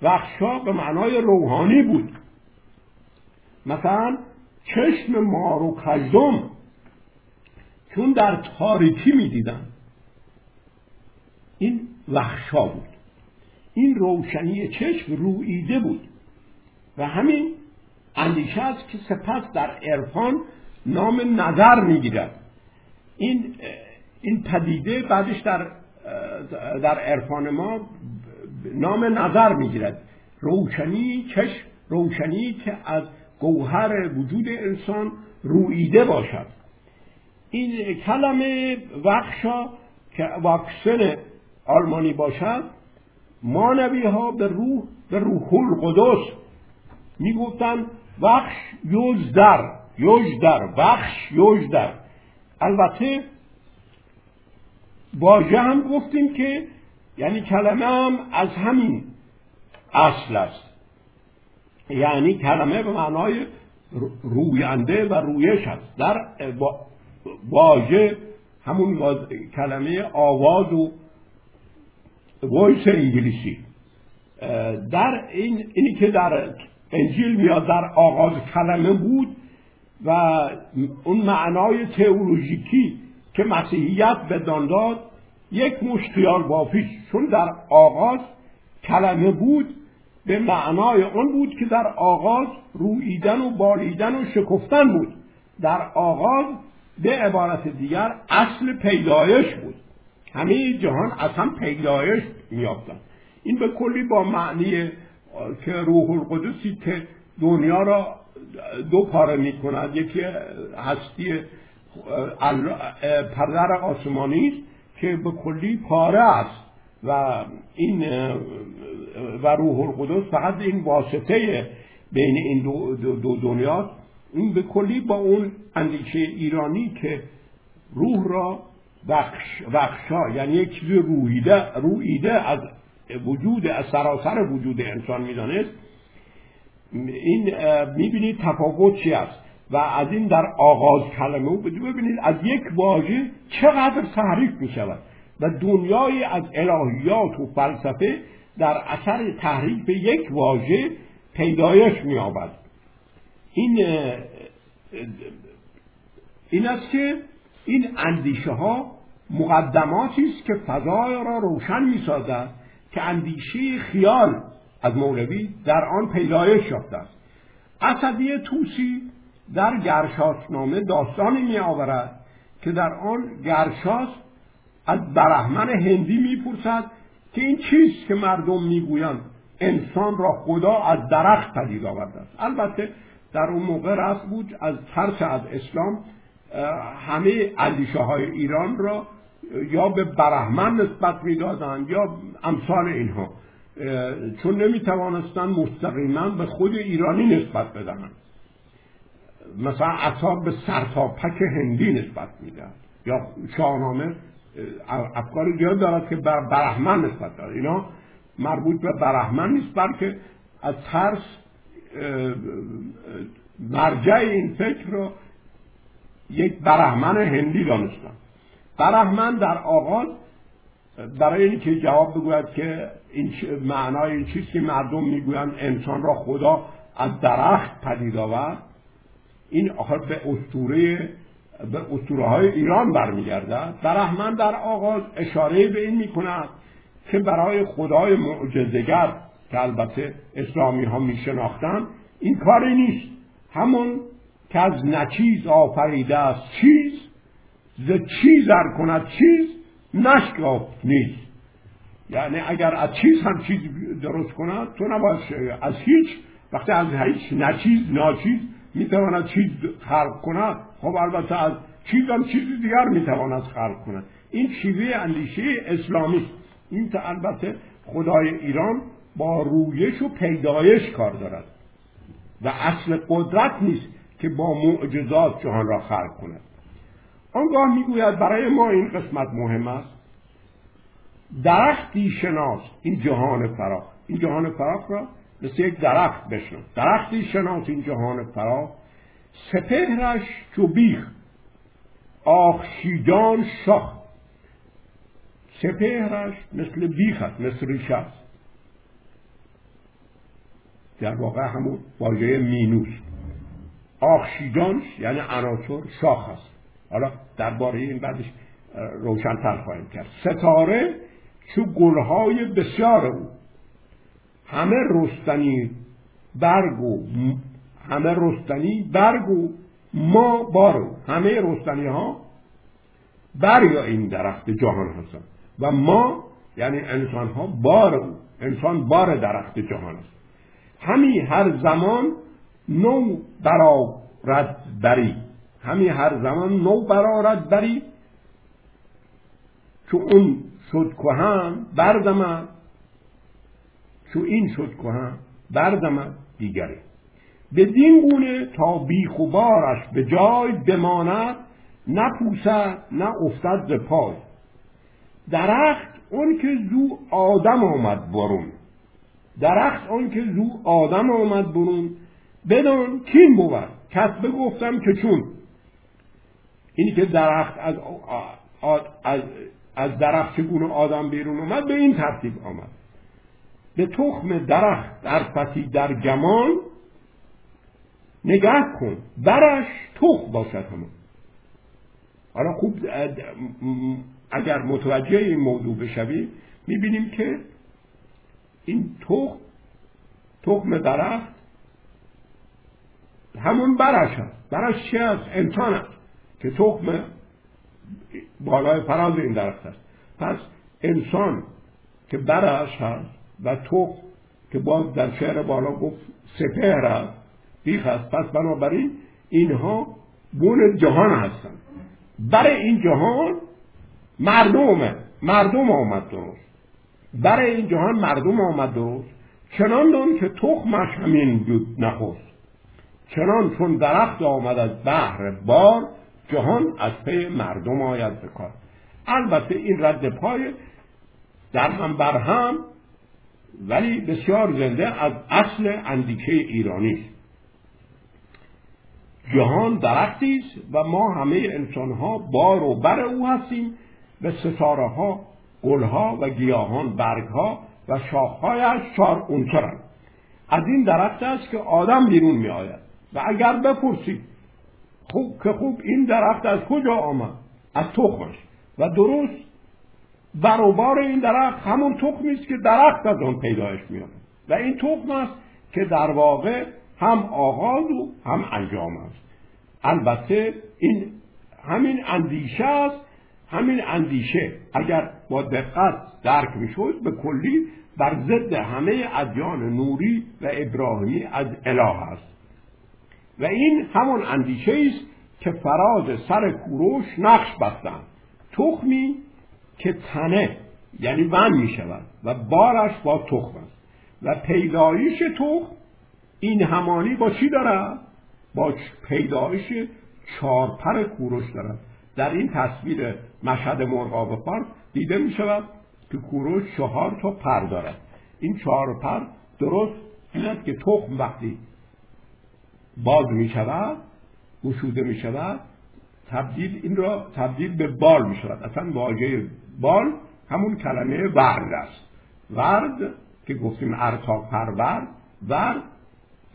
Speaker 2: وخشا به معنای روحانی بود. مثلا چشم مار و چون در تاریکی می‌دیدن این وخشا بود. این روشنی چشم رویده بود. و همین اندیشه است که سپس در عرفان نام نظر می‌گیرد این این پدیده بعدش در در عرفان ما نام نظر می‌گیرد. روشنی چشم روشنی که از گوهر وجود انسان رویده باشد. این کلمه وخشا که واکسن آلمانی باشد مانوی ها به روح به روح القدس می‌گفتن وخش یوز در یوجدر بخش یوجدر البته واژه هم گفتیم که یعنی کلمه هم از همین اصل است. یعنی کلمه به معنای روینده و رویش است. در واژه همون کلمه آواز و وایس انگلیسی. در این اینی که در انجیل میاد در آغاز کلمه بود و اون معنای تئولوژیکی که مسیحیت به داد یک مشتیار بافیش چون در آغاز کلمه بود به معنای اون بود که در آغاز رویدن و بالیدن و شکفتن بود. در آغاز به عبارت دیگر اصل پیدایش بود. همه جهان از هم پیدایش میافتن این به کلی با معنی که روح القدسی که دنیا را دو پاره می کند یکی هستی پدر آسمانی است که به کلی پاره است و این و روح القدس فقط این واسطه بین این دو, دو, دنیا این به کلی با اون اندیشه ایرانی که روح را بخش بخشا یعنی یک چیز رویده رویده از وجود از سراسر وجود انسان می‌دانست. این می‌بینید تفاوت چی است؟ و از این در آغاز کلمه ببینید از یک واژه چقدر تحریف می شود و دنیای از الهیات و فلسفه در اثر تحریف یک واژه پیدایش می آبد. این این است که این اندیشه ها مقدماتی است که فضای را روشن می سازد که اندیشه خیال از مولوی در آن پیدایش یافته است اسدی توسی در گرشاسنامه داستانی می آورد که در آن گرشاس از برهمن هندی می‌پرسد که این چیست که مردم می‌گویند؟ انسان را خدا از درخت پدید آورده است. البته در اون موقع رفت بود از ترس از اسلام همه اندیشه های ایران را یا به برهمن نسبت می‌دادند یا امثال اینها چون نمی‌توانستند مستقیما به خود ایرانی نسبت بدهند. مثلا اصاب به سرتاپک هندی نسبت می‌دهند یا شاهنامه افکار زیاد دارد که بر برهمن نسبت دارد. اینا مربوط به برهمن نیست بلکه از ترس مرجع این فکر رو یک برهمن هندی دانستن. برهمن در آغاز برای اینکه جواب بگوید که این معنای این چیزی که مردم می‌گویند انسان را خدا از درخت پدید آورد این آخر به اسطوره به اسطوره های ایران برمیگردد. برهمن در آغاز اشاره به این می‌کند که برای خدای معجزگر که البته اسلامی ها میشناختن این کاری نیست. همون که از نچیز آفریده است چیز ز چیز ار کند چیز نشکافت نیست یعنی اگر از چیز هم چیز درست کند تو نباید از هیچ وقتی از هیچ نچیز ناچیز می‌تواند چیز خلق کند؟ خب البته از چیز هم چیز دیگر می‌تواند خلق کند؟ این شیوه اندیشه اسلامی. این تا البته خدای ایران با رویش و پیدایش کار دارد. و اصل قدرت نیست که با معجزات جهان را خلق کند. آنگاه می‌گوید برای ما این قسمت مهم است. درختی شناس این جهان فراخ. این جهان فراخ را مثل یک درخت بشناس درختی شناس این جهان فراخ سپهرش چو بیخ. آخشیدان شاخ سپهرش مثل بیخ است مثل ریشه است. در واقع همون واژه مینوس. آخشیدان یعنی عناصر شاخ است. حالا درباره این بعدش روشنتر خواهیم کرد. ستاره چو گلهای بسیار او. همه رستنی برگ و همه رستنی برگ و ما بارو همه رستنی ها برگ این درخت جهان هستند. و ما یعنی انسان ها بار انسان بار درخت جهان است. همی هر زمان نو برارد بری. همی هر زمان نو برارد بری. چو اون شد کهن بردمد چو این شد کهن بردمد دیگری. بدین گونه تا بیخ و بارش به جای بماند نپوسد نه افتد ز پای. درخت اون که زو آدم آمد برون. درخت آن که زو آدم آمد برون. بدان کین بود؟ کس بگفتم که چون؟ اینی که درخت از, از, از درخت چگونه آدم بیرون آمد به این ترتیب آمد. به تخم درخت در فتی در گمان نگه کن. برش تخم باشد همون حالا خوب اگر متوجه این موضوع بشویم می‌بینیم که این تخم تخم درخت همون برش هست. برش چی هست؟ انسان هست که تخم بالای فراز این درخت هست. پس انسان که برش هست و تخم که باز در شعر بالا گفت سپهر هست بیخ هست پس بنابراین اینها بون جهان هستند. برای این جهان مردمه. مردم آمد درست برای این جهان مردم آمد درست چنان دان که تخمش همین بود نخست. چنان چون درخت آمد از بحر بار جهان از پی مردم آید بکار البته این رد پای در هم بر هم ولی بسیار زنده از اصل اندیشه ایرانی. است جهان درختی است و ما همه انسان ها بار و بر او هستیم و ستاره ها گلها و گیاهان برگها و شاخهایش چهار عنصرند. از این درخت است که آدم بیرون می آید و اگر بپرسید خوب که خوب این درخت از کجا آمد؟ از تخمش. و درست برابر این درخت همون تخمی است که درخت از آن پیدایش میاد و این تخم است که در واقع هم آغاز و هم انجام است. البته این همین اندیشه است همین اندیشه اگر با دقت درک می‌شد به کلی بر ضد همه ادیان نوری و ابراهیمی از اله است. و این همون اندیشه است که فراز سر کوروش نقش بستند. تخمی که تنه یعنی ون می شود و بارش با تخم است. و پیدایش تخم این همانی با چی دارد؟ با پیدایش چارپر کوروش دارد. در این تصویر مشهد مرغاب پارک دیده می شود که کوروش چهار تا پر دارد. این چهار پر درست این که تخم وقتی باز می شود گشوده می شود تبدیل این را تبدیل به بال می شود اصلا واژه بال همون کلمه ورد است. ورد که گفتیم ارتا پرورد ورد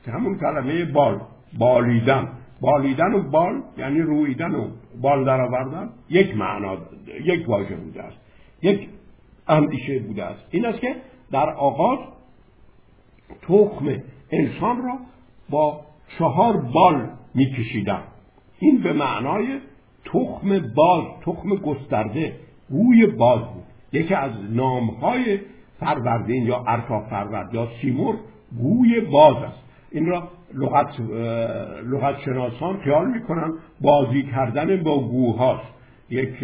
Speaker 2: که همون کلمه بال بالیدن. بالیدن و بال یعنی رویدن و بال در آوردن یک معنا یک واژه بوده است یک اندیشه بوده است. این است که در آغاز تخم انسان را با چهار بال میکشیدن. این به معنای تخم باز تخم گسترده. گوی باز بود. یکی از نامهای فروردین یا ارتا فرورد یا سیمور گوی باز است. این را لغت, لغت شناسان خیال می‌کنن بازی کردن با گوهاست یک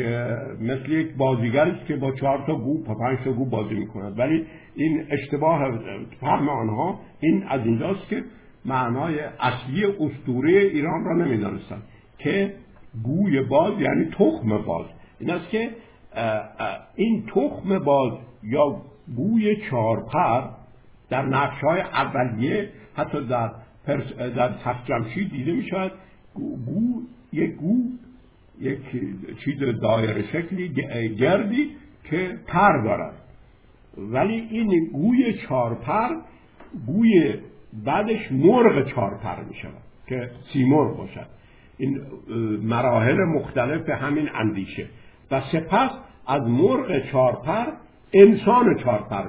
Speaker 2: مثل یک بازیگر است که با چهار تا گو تا پنج تا گو بازی می‌کند. ولی این اشتباه فهم آنها این از اینجاست که معنای اصلی اسطوره ایران را نمی‌دانستند که گوی باز یعنی تخم باز. این است که این تخم باز یا گوی چارپر در نقش های اولیه حتی در در تخت دیده می شود گو یک گو یک چیز دایره شکلی گردی که پر دارد. ولی این گوی چارپر گوی بعدش مرغ چارپر می شود که سیمرغ باشد. این مراحل مختلف همین اندیشه. و سپس از مرغ چارپر انسان چارپر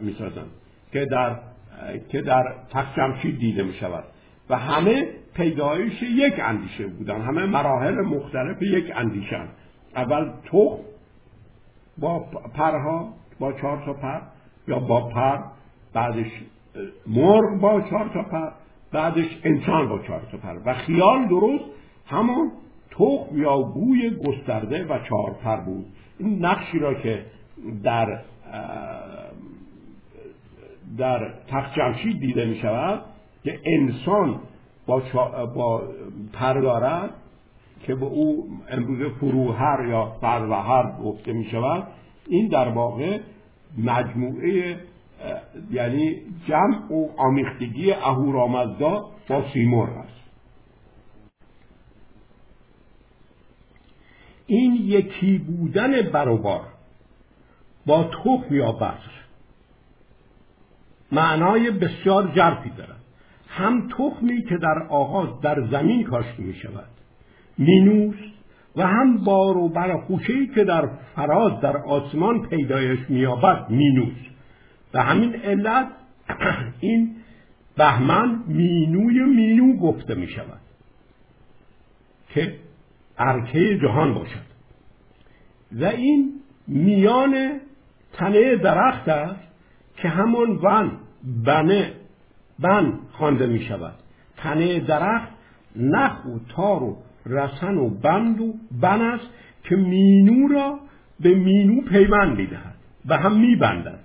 Speaker 2: می سازند که در که در تخت دیده می شود و همه پیدایش یک اندیشه بودن. همه مراحل مختلف یک اندیشه اول تو با پرها با چهار تا پر یا با پر بعدش مرغ با چهار تا پر بعدش انسان با چهار تا پر. و خیال درست همون تخم یا گوی گسترده و چهار پر بود. این نقشی را که در در تخت جمشید دیده می شود که انسان با, با پر دارد که به او امروز فروهر یا فروهر گفته می شود. این در واقع مجموعه یعنی جمع و آمیختگی اهورامزدا با سیمور است. این یکی بودن برابر با تخم یا بذر معنای بسیار جرفی دارد. هم تخمی که در آغاز در زمین کاشته می شود مینوس و هم بار و برخوشهی که در فراز در آسمان پیدایش مییابد مینوس. و همین علت این بهمن مینوی مینو گفته می شود که ارکه جهان باشد. و این میان تنه درخت است که همون ون بنه بن خوانده می شود تنه درخت نخ و تار و رسن و بند و بن است که مینو را به مینو پیوند می‌دهد. و هم میبندد.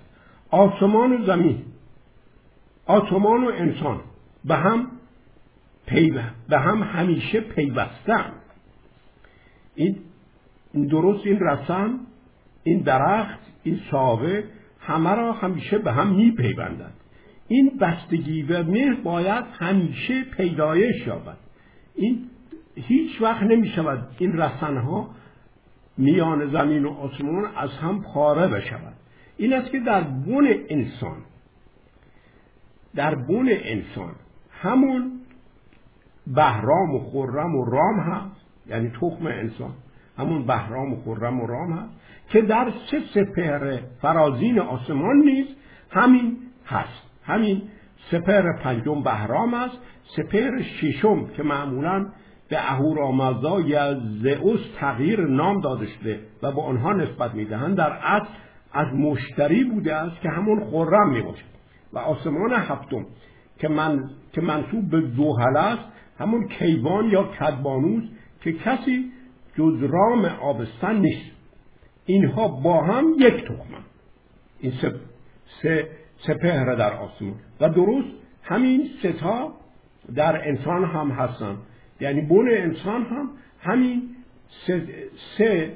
Speaker 2: آسمان و زمین آسمان و انسان به هم پیوند به هم همیشه پیوستن این درست این رسن این درخت این ساقه همه را همیشه به هم میپیوندند. این بستگی و مهر باید همیشه پیدایش یابد. این هیچ وقت نمی شود این رسنها میان زمین و آسمان از هم پاره بشود. این است که در بون انسان در بون انسان همون بهرام و خرم و رام هست. یعنی تخم انسان. همون بهرام و خرم و رام هست که در سه سپهر فرازین آسمان نیز همین هست. همین سپهر پنجم بهرام است. سپهر ششم که معمولا به اهورامزدا یا زئوس تغییر نام داده شده و به آنها نسبت می‌دهند در اصل از مشتری بوده است که همون خرم می باشد و آسمان هفتم که, من، که منصوب به زحل است همون کیوان یا کدبانوس که کسی جز رام آبستن نیست. اینها با هم یک تخمن. این سه, سه سپهر در آسمان. و درست همین ستا در انسان هم هستن. یعنی بون انسان هم همین سه, سه,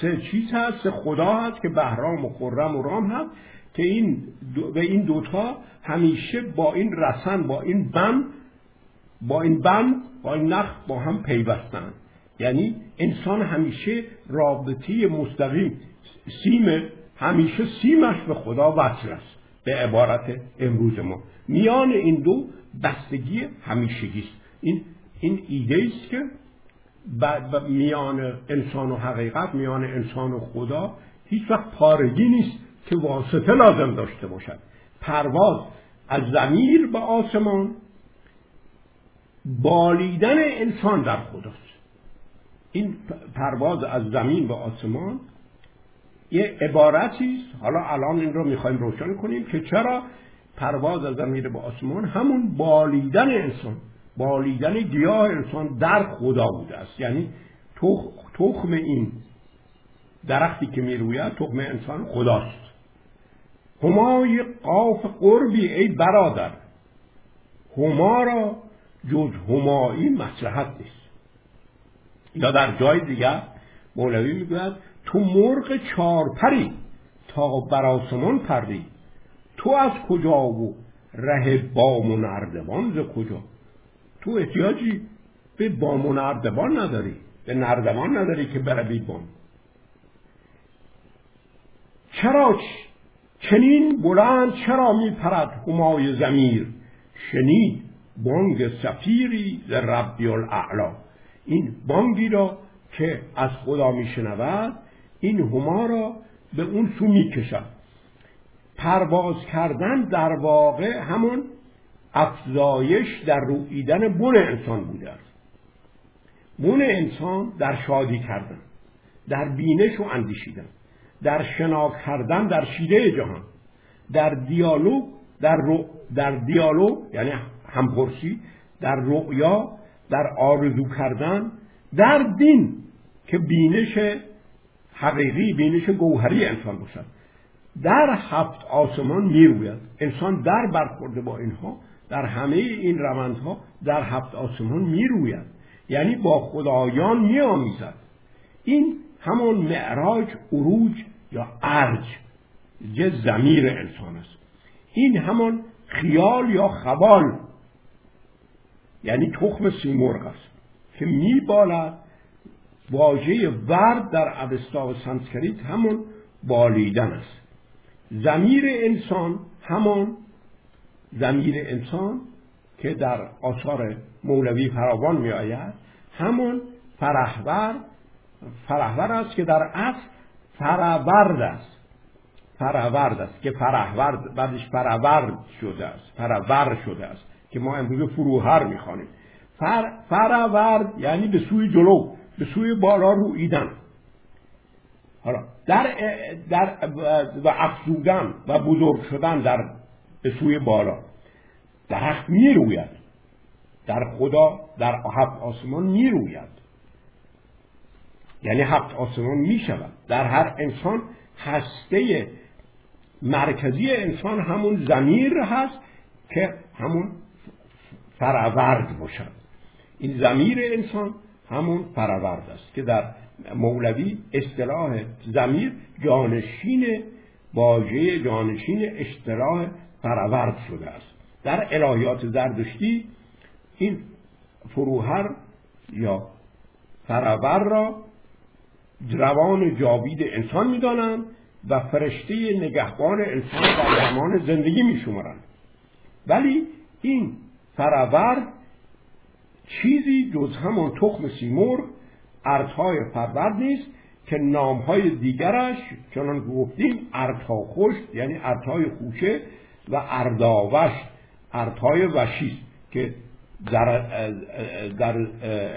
Speaker 2: سه چیز هست سه خدا هست که بهرام و خرم و رام هست که این و این دوتا همیشه با این رسن با این بند با این بند با این نخ با هم پیوستن. یعنی انسان همیشه رابطه مستقیم سیم همیشه سیمش به خدا وصل است به عبارت امروز ما. میان این دو بستگی همیشگی است. این این ایده است که میان انسان و حقیقت میان انسان و خدا هیچ وقت پارگی نیست که واسطه لازم داشته باشد. پرواز از زمیر به آسمان بالیدن انسان در خداست. این پرواز از زمین به آسمان یه عبارتی است. حالا الان این رو می‌خوایم روشن کنیم که چرا پرواز از زمین به آسمان همون بالیدن انسان بالیدن گیاه انسان در خدا بوده است. یعنی تخم این درختی که می‌روید تخم انسان خداست. همای قاف قربی ای برادر هما را جز همایی مسلحت نیست. یا در جای دیگر مولوی می‌گوید تو مرغ چارپری تا بر آسمان پردی. تو از کجا و ره بام و نردبان ز کجا؟ تو احتیاجی به بام و نردبان نداری به نردبان نداری که بروی بام. چرا چنین بلند چرا می پرد همای زمیر؟ شنید بانگ سفیری ز ربی الاعلا. این بانگی را که از خدا می شنود این هما را به اون سو می کشد پرواز کردن در واقع همون افزایش در رویدن بون انسان بوده است. بون انسان در شادی کردن در بینش و اندیشیدن در شنا کردن در شیده جهان در دیالوگ در, رو در دیالوگ یعنی همپرسی در رؤیا در آرزو کردن در دین که بینش حقیقی بینش گوهری انسان باشد. در هفت آسمان می‌روید. انسان در برخورده با اینها در همه این روندها در هفت آسمان می روید یعنی با خدایان می آمیزد این همون معراج عروج یا ارج یه زمیر انسان است. این همان خیال یا خبال یعنی تخم سیمرغ است که میبالد واژه ورد در اوستا و سانسکریت همون بالیدن است. ضمیر انسان همان ضمیر انسان که در آثار مولوی فراوان می آید همون فرهور فرهور است که در اصل فرورد است. فرورد است که فرهورد بعدش فرورد شده است فرور شده است. که ما امروز فروهر می‌خوانیم. فر فرورد یعنی به سوی جلو به سوی بالا رویدن. حالا در در و افزودن و بزرگ شدن در به سوی بالا. درخت می روید در خدا در هفت آسمان می روید یعنی هفت آسمان می شود در هر انسان هسته مرکزی انسان همون زمیر هست که همون فرورد باشد این زمیر انسان همون فرورد است که در مولوی اصطلاح زمیر جانشین واژه جانشین اصطلاح فرورد شده است. در الهیات زردشتی این فروهر یا فرور را روان جاوید انسان می‌دانند و فرشته نگهبان انسان در زمان زندگی میشمارند. ولی این فرورد چیزی جز همون تخم سیمرغ ارتهای پرورد نیست که نامهای دیگرش چنان گفتیم ارتا خوش یعنی ارتهای خوشه و ارداوش ارتهای وشیست که در, در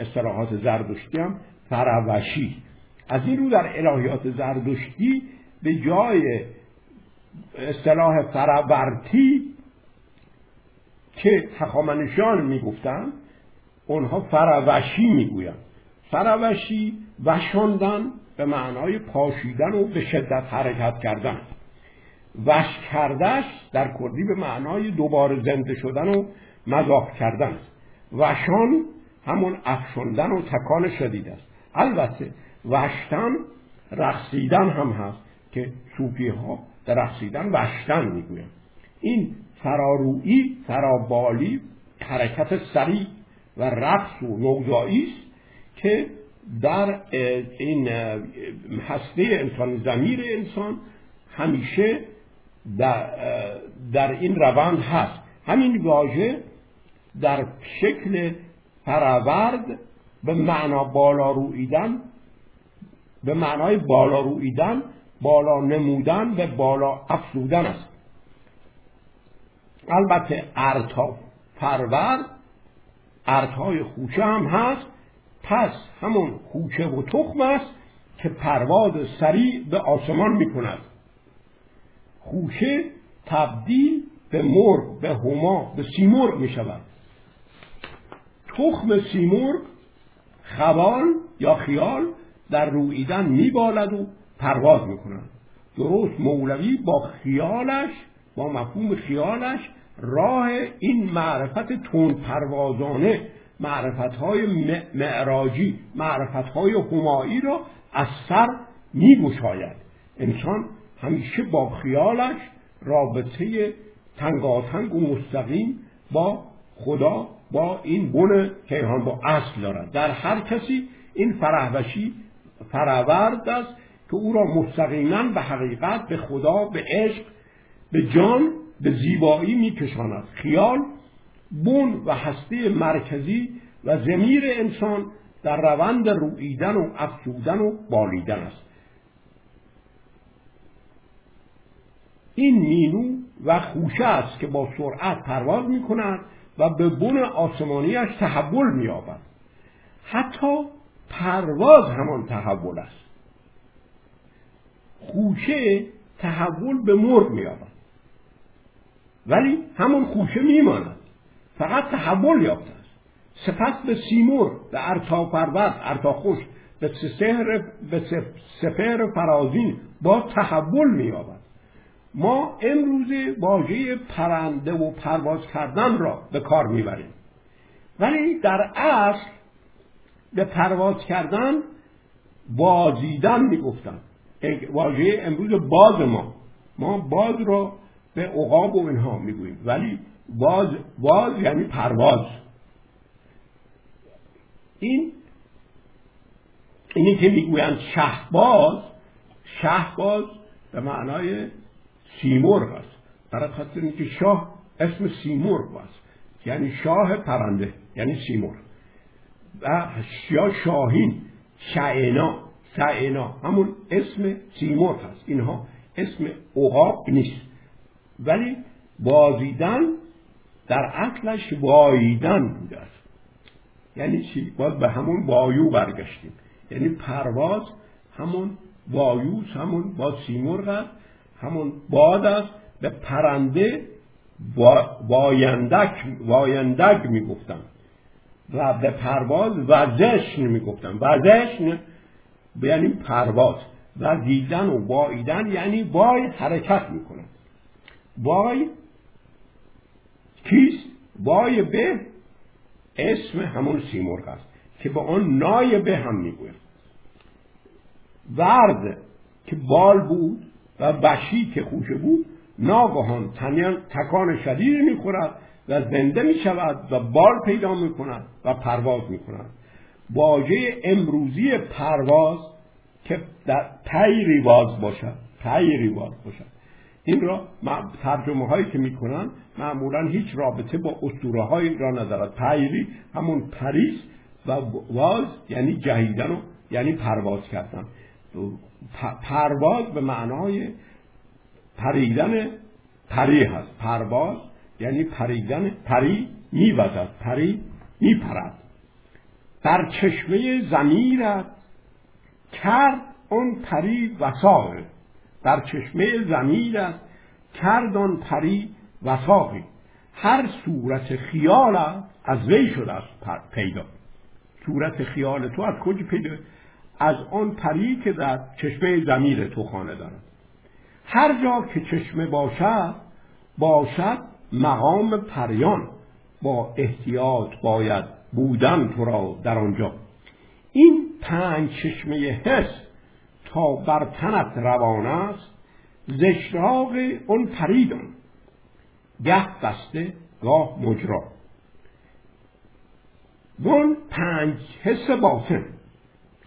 Speaker 2: اصطلاحات زردشتی هم فروشی از این رو در الهیات زردشتی به جای اصطلاح فرورتی که تخامنشان می‌گفتن اونها فروشی می‌گویند. فروشی وشاندن به معنای پاشیدن و به شدت حرکت کردن. وش کردش در کردی به معنای دوباره زنده شدن و مزاح کردن. است وشان همون افشاندن و تکان شدید است. البته وشتن رقصیدن هم هست که صوفی ها در رقصیدن وشتن می‌گویند. این فرارویی فرابالی حرکت سریع و رقص و نوزایی است که در این هسته انسان زمیر انسان همیشه در, در این روند هست. همین واژه در شکل پرورد به معنا بالا رویدن به معنای بالا رویدن بالا نمودن به بالا افزودن است. البته ارتا پرورد ارتهای خوشه هم هست. پس همون خوشه و تخم است که پرواز سریع به آسمان می کند خوشه تبدیل به مرغ به هما به سیمرغ می شود تخم سیمرغ خوال یا خیال در رویدن میبالد و پرواز می‌کنند درست مولوی با خیالش با مفهوم خیالش راه این معرفت تون پروازانه معرفت های معراجی معرفت های همایی را از سر میگشاید. انسان همیشه با خیالش رابطه تنگاتنگ و مستقیم با خدا با این بن کیهان با اصل دارد. در هر کسی این فرهوشی فرورد است که او را مستقیما به حقیقت به خدا به عشق به جان به زیبایی میکشاند خیال بون و هسته مرکزی و زمیر انسان در روند رویدن و افزودن و بالیدن است این مینو و خوشه است که با سرعت پرواز می کند و به بن آسمانیش تحول می آبد. حتی پرواز همان تحول است خوشه تحول به مرغ می آبد. ولی همون خوشه میماند. فقط تحول یافته است. سپس به سیمور به ارتا پرورد ارتا خوش به سفر به سفر فرازین با تحول مییابد. ما امروزه واژه پرنده و پرواز کردن را به کار می‌بریم. ولی در اصل به پرواز کردن بازیدن می‌گفتن. واژه امروز باز ما. ما باز را به عقاب و اینها می‌گوییم. ولی باز باز یعنی پرواز. این اینی که می‌گویند شهباز شهباز به معنای سیمرغ است. برای خاطر اینکه شاه اسم سیمرغ است. یعنی شاه پرنده یعنی سیمرغ. و یا شاهین شعینا شعینا. همون اسم سیمرغ هست اینها اسم عقاب نیست. ولی بازیدن در اصلش واییدن بوده است. یعنی چی؟ باز به همون وایو برگشتیم. یعنی پرواز همون وایوس همون با سیمرغ است همون باد است. به پرنده وایندک وایندگ می‌گفتن. و به پرواز وزشن می‌گفتن. وزشن یعنی پرواز. و دیدن و باییدن یعنی وای حرکت می‌کنه وای کیست؟ وای به اسم همون سیمرغ است که به آن نای به هم می‌گوید. ورد که بال بود و بشی که خوشه بود ناگهان تکان شدید می‌خورد و زنده می شود و بال پیدا می کند و پرواز می کند واژه امروزی پرواز که در پی واز باشد. پری واز باشد. این را ترجمه هایی که می‌کنن معمولا هیچ رابطه با اسطوره های ایران ندارد. پری همون پریس و واز یعنی جهیدن و یعنی پرواز کردن. پرواز به معنای پریدن پری هست. پرواز یعنی پریدن پری میوزد پری میپرد. در چشمه زمیرت کرد اون پری وساقه در چشمه زمیرت کرد آن پری وساقی هر صورت خیالت از وی شده است پیدا. صورت خیال تو از کجا پیدا؟ از آن پری که در چشمه زمیر تو خانه دارد. هر جا که چشمه باشد باشد مقام پریان. با احتیاط باید بودن تو را در آنجا. این پنج چشمه حس تا بر تنت روان است زشراق اون پریدان گه بسته گاه مجرا. اون پنج حس باطن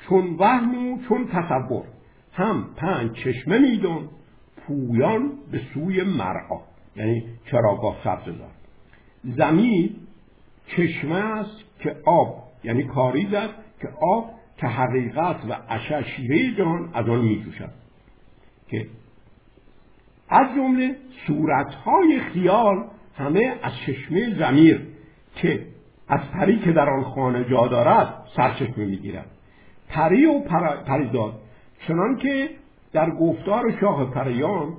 Speaker 2: چون وهم و چون تصور. هم پنج چشمه میدون پویان به سوی مرعا. یعنی چراگاه سبز دار زمین چشمه است که آب یعنی کاریز است که آب که حقیقت و اشع شیره جهان از آن می جوشد که از جمله صورتهای خیال همه از چشمه زمیر که از پری که در آن خانه جا دارد سرچشمه می‌گیرد. پری و پریزاد. چنان که در گفتار شاه پریان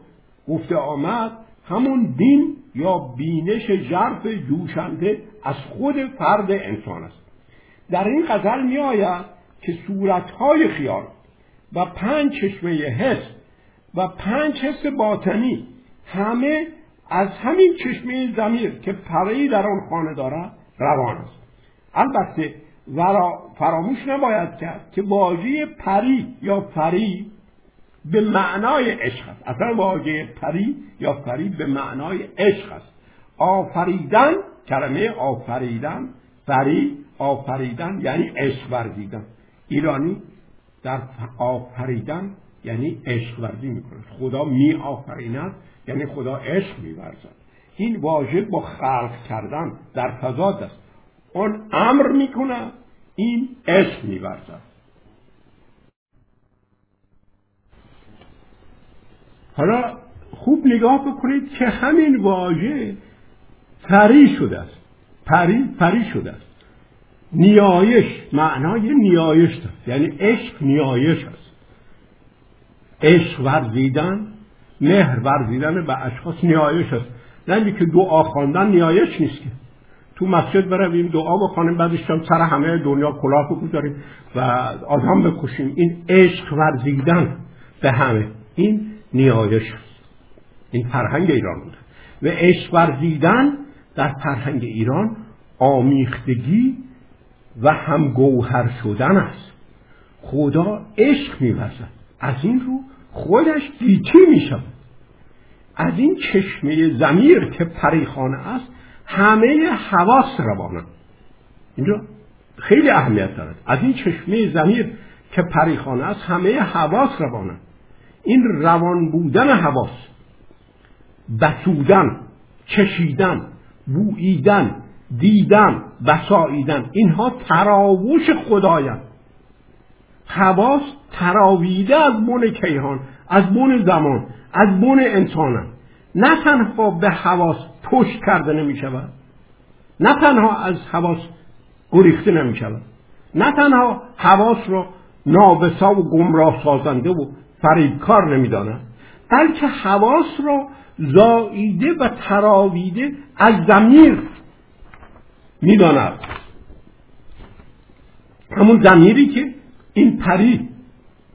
Speaker 2: گفته آمد همون دین یا بینش ژرف جوشنده از خود فرد انسان است. در این غزل می آید که صورتهای خیال و پنج چشمه حس و پنج حس باطنی همه از همین چشمه زمیر که پری در آن خانه دارد روان است. البته فراموش نباید کرد که واژه پری یا پری به معنای عشق است. اصلا واژه پری یا پری به معنای عشق است. آفریدن کلمه آفریدن پری آفریدن یعنی عشق ورزیدن. ایرانی در آفریدن یعنی عشق ورزی می‌کنه. خدا می آفریند یعنی خدا عشق میورزد. این واژه با خلق کردن در تضاد است. اون امر می‌کنه این عشق میورزد. حالا خوب نگاه بکنید که همین واژه پری شده است. پری پری شده است. نیایش معنای نیایش است یعنی عشق نیایش است. عشق ورزیدن مهر ورزیدن به اشخاص نیایش است. نه که دعا خواندن نیایش نیست که. تو مسجد برویم دعا بخوانیم بعدش هم سر همه دنیا کلاه بگذاریم و آدم بکشیم. این عشق ورزیدن به همه. این نیایش است. این فرهنگ ایران بوده. و عشق ورزیدن در فرهنگ ایران آمیختگی و همگوهر شدن است. خدا عشق میورزد از این رو خودش گیتی می‌شود. از این چشمه زمیر که پریخانه است همه حواس روانند. اینجا خیلی اهمیت دارد. از این چشمه زمیر که پریخانه است همه حواس روانند. این روان بودن حواس بسودن چشیدن بوییدن دیدن بساییدن اینها تراوش خدایند حواس تراویده از بن کیهان از بن زمان از بن انسانم نه تنها به حواس پشت کرده نمی شود نه تنها از حواس گریخته نمی شود نه تنها حواس را نابسا و گمراه سازنده و فریبکار نمی داند بلکه حواس را زاییده و تراویده از زمیر می‌داند. همون زمیری که این پری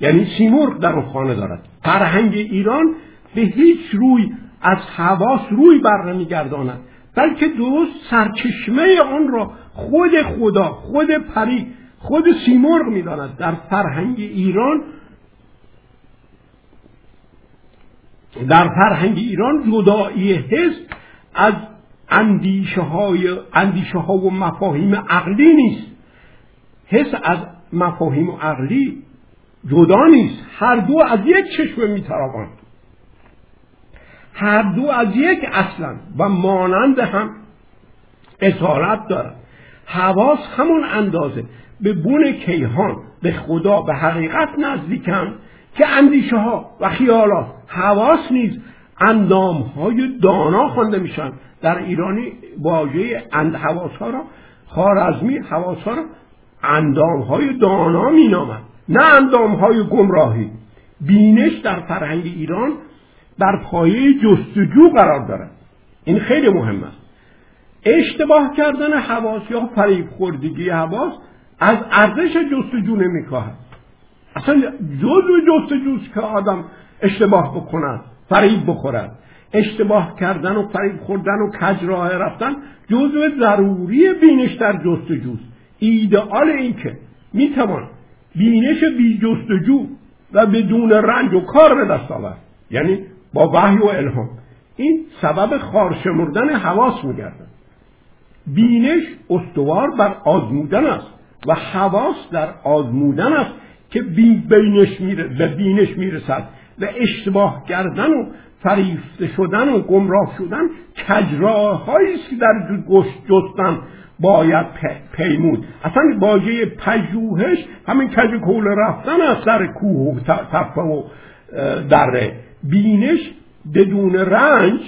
Speaker 2: یعنی سیمرغ در اون خانه دارد. فرهنگ ایران به هیچ روی از حواس روی بر نمیگرداند بلکه درست سرچشمه آن را خود خدا خود پری خود سیمرغ می‌داند. در فرهنگ ایران در فرهنگ ایران جدایی حس از اندیشه های اندیشه ها و مفاهیم عقلی نیست. حس از مفاهیم عقلی جدا نیست. هر دو از یک چشمه میتراوند هر دو از یک اصلا و مانند هم اصالت دارد حواس همون اندازه. به بون کیهان به خدا به حقیقت نزدیکن که اندیشه ها و خیالات حواس نیز اندام های دانا خوانده میشن. در ایرانی واژه اند ها را خارزمی حواس ها را اندام های دانا مینامد نه اندام های گمراهی. بینش در فرهنگ ایران بر پایه جستجو قرار دارد. این خیلی مهم است اشتباه کردن حواس یا فریب خوردگی حواس از ارزش جستجو نمیکاهد. اصلا جزو جستجوست که آدم اشتباه بکند. فریب بخورد اشتباه کردن و فریب خوردن و کج راه رفتن جزو ضروری بینش در جستجوست. ایدئال این که می‌توان بینش بی جستجو و بدون رنج و کار به دست آورد. یعنی با وحی و الهام. این سبب خارشمردن حواس میگردد. بینش استوار بر آزمودن است و حواس در آزمودن است که بینش میره به بینش می‌رسد. و اشتباه کردن و فریفته شدن و گمراه شدن کجراهایی است که در گشت جستن باید پیمود. اصلا واژه پژوهش همین کج کول رفتن از سر کوه و تپه و دره. بینش بدون رنج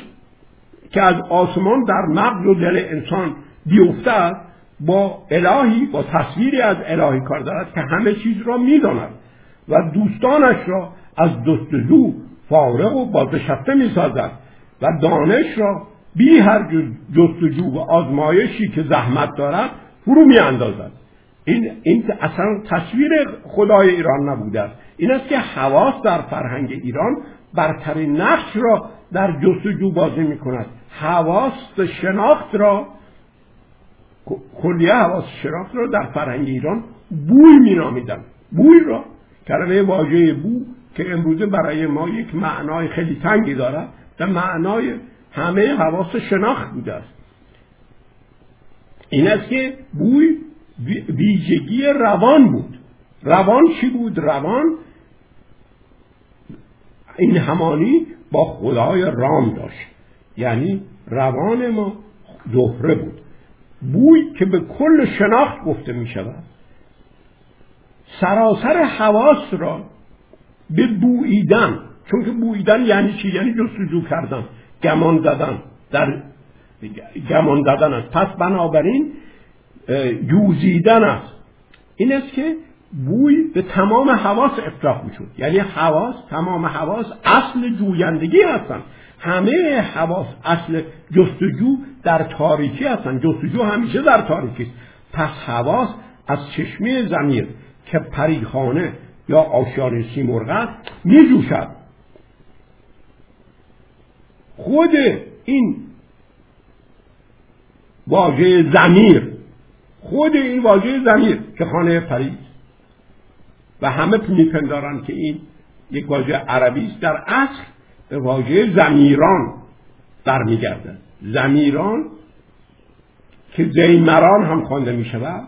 Speaker 2: که از آسمان در مغز و دل انسان بیفتد با الهی با تصویری از الهی کار دارد که همه چیز را می‌داند و دوستانش را از جستجو فارغ و بازنشسته می‌سازد و دانش را بی هر جستجو و آزمایشی که زحمت دارد فرو میاندازد. این این اصلا تصویر خدای ایران نبوده است. این است که حواس در فرهنگ ایران برترین نقش را در جستجو بازی می کند حواس شناخت را کلیه حواس شناخت را در فرهنگ ایران بوی می نامیدن بوی را کلمه واژه بو که امروزه برای ما یک معنای خیلی تنگی دارد و معنای همه حواس شناخت بوده است. این است که بوی ویژگی روان بود. روان چی بود؟ روان این همانی با خدای رام داشت. یعنی روان ما زهره بود. بوی که به کل شناخت گفته می شود سراسر حواس را به بوییدن چون که بوییدن یعنی چی؟ یعنی جستجو کردن. گمان زدن. در گمان زدن است. پس بنابراین جوزیدن است. این است که بوی به تمام حواس اطلاق می‌شد یعنی حواس تمام حواس اصل جویندگی هستند همه حواس اصل جستجو در تاریکی هستند جستجو همیشه در تاریکی است. پس حواس از چشمه زمیر که پریخانه یا است می جوشد خود این واژه زمیر خود این واژه زمیر که خانه پریز و همه میپندارن که این یک واژه عربی است در اصل به واژه زمیران برمیگردد. زمیران که زیمران هم خوانده می شود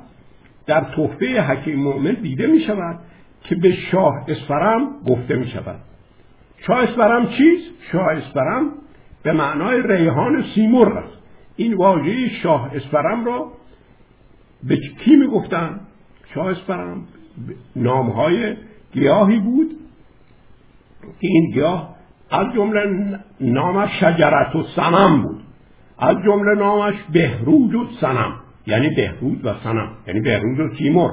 Speaker 2: در تحفه حکیم مؤمن دیده می شود که به شاه اسفرم گفته می شود شاه اسفرم چیست؟ شاه اسفرم به معنای ریحان سیمرغ است. این واژه شاه اسفرم را به کی می گفتن؟ شاه اسفرم نامهای گیاهی بود. که این گیاه از جمله نامش شجرت و سنم بود. از جمله نامش بهروج و سنم یعنی بهروج و سنم یعنی بهروج و تیمور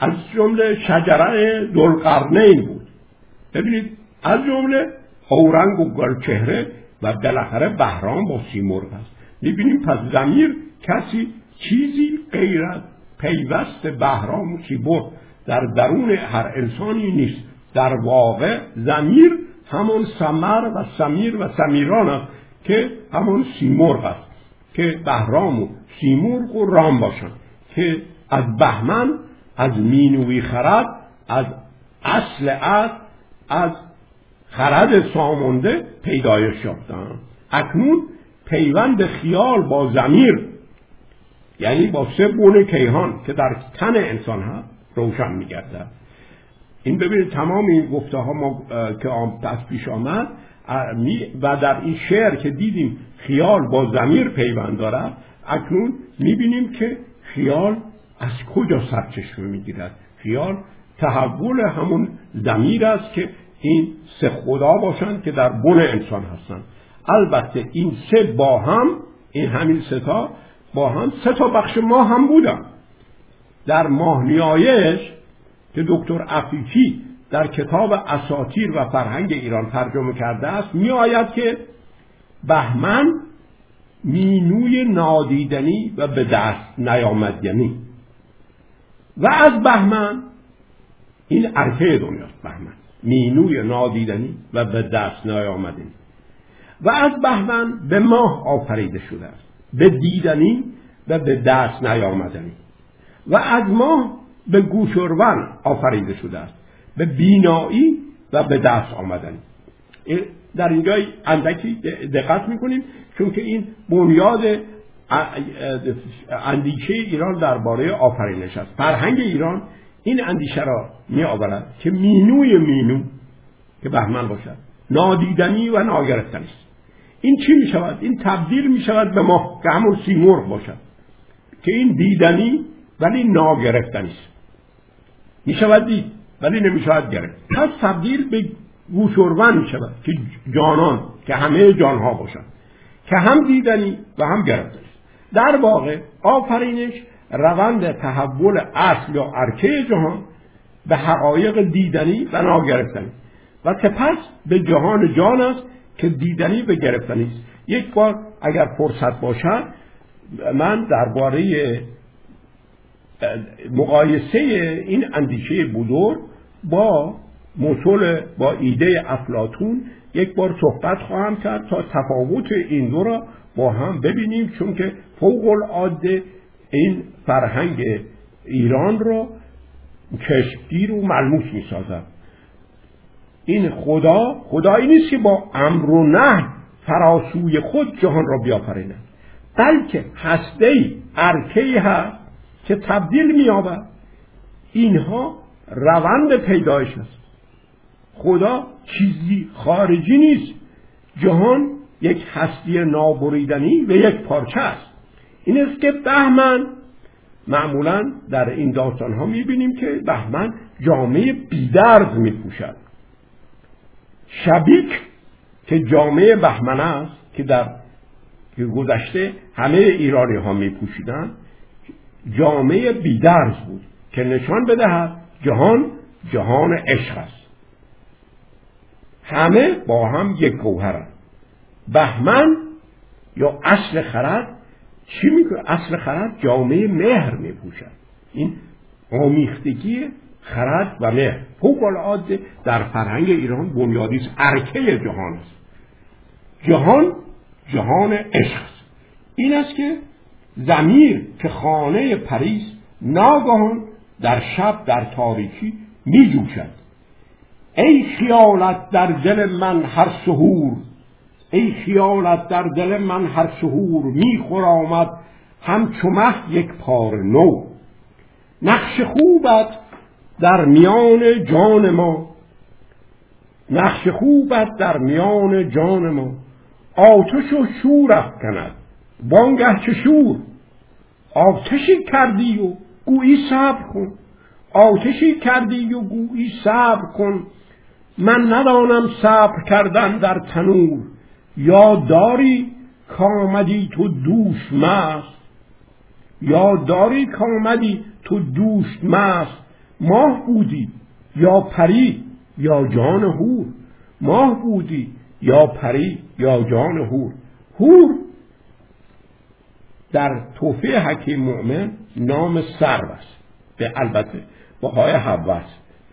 Speaker 2: از جمله شجره دلقرنین بود. ببینید از جمله اورنگ و گلچهره و بالاخره بهرام با سیمرغ است. می‌بینیم پس زمیر کسی چیزی غیر از پیوست بهرام و سیمرغ در درون هر انسانی نیست. در واقع زمیر همون سمر و سمیر و سمیران است که همون سیمرغ است. که بهرام و سیمرغ و رام باشند. که از بهمن از مینوی خرد از اصل از از خرد سامونده پیدایش یافتند اکنون پیوند خیال با زمیر یعنی با سه بون کیهان که در تن انسان هست روشن میگردد. این ببینید تمام این گفته ها ما که پس پیش آمد و در این شعر که دیدیم خیال با زمیر پیوند دارد اکنون می‌بینیم که خیال از کجا سرچشمه می‌گیرد؟ خیال تحول همون زمیر است که این سه خدا باشند که در بن انسان هستند. البته این سه با هم این همین سه تا با هم سه تا بخش ما هم بودن. در ماه نیایش که دکتر عفیفی در کتاب اساتیر و فرهنگ ایران ترجمه کرده است می آید که بهمن مینوی نادیدنی و به دست نیامدنی و از بهمن این ارکه دنیاست بهمن. مینوی نادیدنی و به دست نیامدنی. و از بهمن به ماه آفریده شده است. به دیدنی و به دست نیامدنی. و از ماه به گوشورون آفریده شده است. به بینایی و به دست آمدنی. در اینجا اندکی دقت می‌کنیم چون که این بنیاد اندیشه ایران درباره آفرینش است. فرهنگ ایران این اندیشه را می آورد که مینوی مینو که بهمن باشد. نادیدنی و ناگرفتنی است. این چی می شود؟ این تبدیل می شود به ما که همون سیمرغ باشد. که این دیدنی ولی ناگرفتنی است. می شود دید ولی نمی شود گرفت. پس تبدیل به گوشورون می شود که جانان که همه جانها باشند. که هم دیدنی و هم گرفتنی در واقع آفرینش روند تحول اصل یا ارکه جهان به حقایق دیدنی و ناگرفتنی. و سپس به جهان جان است که دیدنی به گرفتنی است. یک بار اگر فرصت باشد من درباره مقایسه این اندیشه بزرگ با مطل با ایده افلاتون یک بار صحبت خواهم کرد تا تفاوت این دو را با هم ببینیم چون که فوق العاده این فرهنگ ایران را کشگیر و ملموس می سازد این خدا خدایی نیست که با امر و نه فراسوی خود جهان را بیافریند بلکه هسته ای هست که تبدیل مییابد. اینها روند پیدایش است. خدا چیزی خارجی نیست. جهان یک هستی نابریدنی و یک پارچه است. این است که بهمن معمولا در این داستان ها می‌بینیم که بهمن جامعه بیدرز میپوشد. شبیک که جامعه بهمن است که در گذشته همه ایرانی ها میپوشیدن جامعه بیدرز بود که نشان بدهد جهان جهان عشق است. همه با هم یک گوهرند بهمن یا اصل خرد چی می‌کنه اصل خرد جامعه مهر میپوشد. این آمیختگی خرد و مهر. فوق العاده در فرهنگ ایران بنیادی است. ارکه جهان است. جهان جهان عشق است. این است که زمیر که خانه پریس ناگهان در شب در تاریکی می جوشد ای خیالت در دل من هر سهور ای خیالت در دل من هر سهور می خورامد همچو مه یک پار نو. نقش خوبت در میان جان ما نقش خوبت در میان جان ما. آتش و شور افکند وانگه چه شور؟ آتشی کردی و گویی صبر کن آتشی کردی و گویی صبر کن. من ندانم صبر کردن در تنور یا داری کامدی تو دوش مست. یا داری کامدی تو دوش مست. ماه بودی یا پری یا جان هور ماه بودی یا پری یا جان هور هور در توفیه حکیم مؤمن نام سرو است. به البته با های حواس.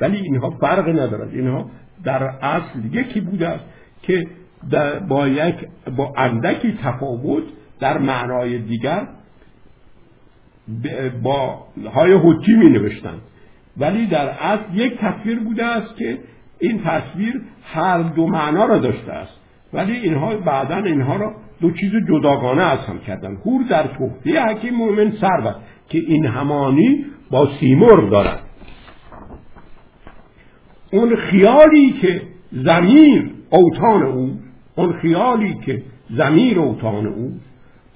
Speaker 2: ولی اینها فرق ندارد. اینها در اصل یکی بوده است که با یک با اندکی تفاوت در معنای دیگر با های حجی می نوشتند. ولی در اصل یک تصویر بوده است که این تصویر هر دو معنا را داشته است. ولی اینها بعدا اینها را دو چیز جداگانه از هم کردن. هور در تحفه حکیم مومن سر که این همانی با سیمرغ دارد. اون خیالی که زمیر اوتان او اون خیالی که زمیر اوتان او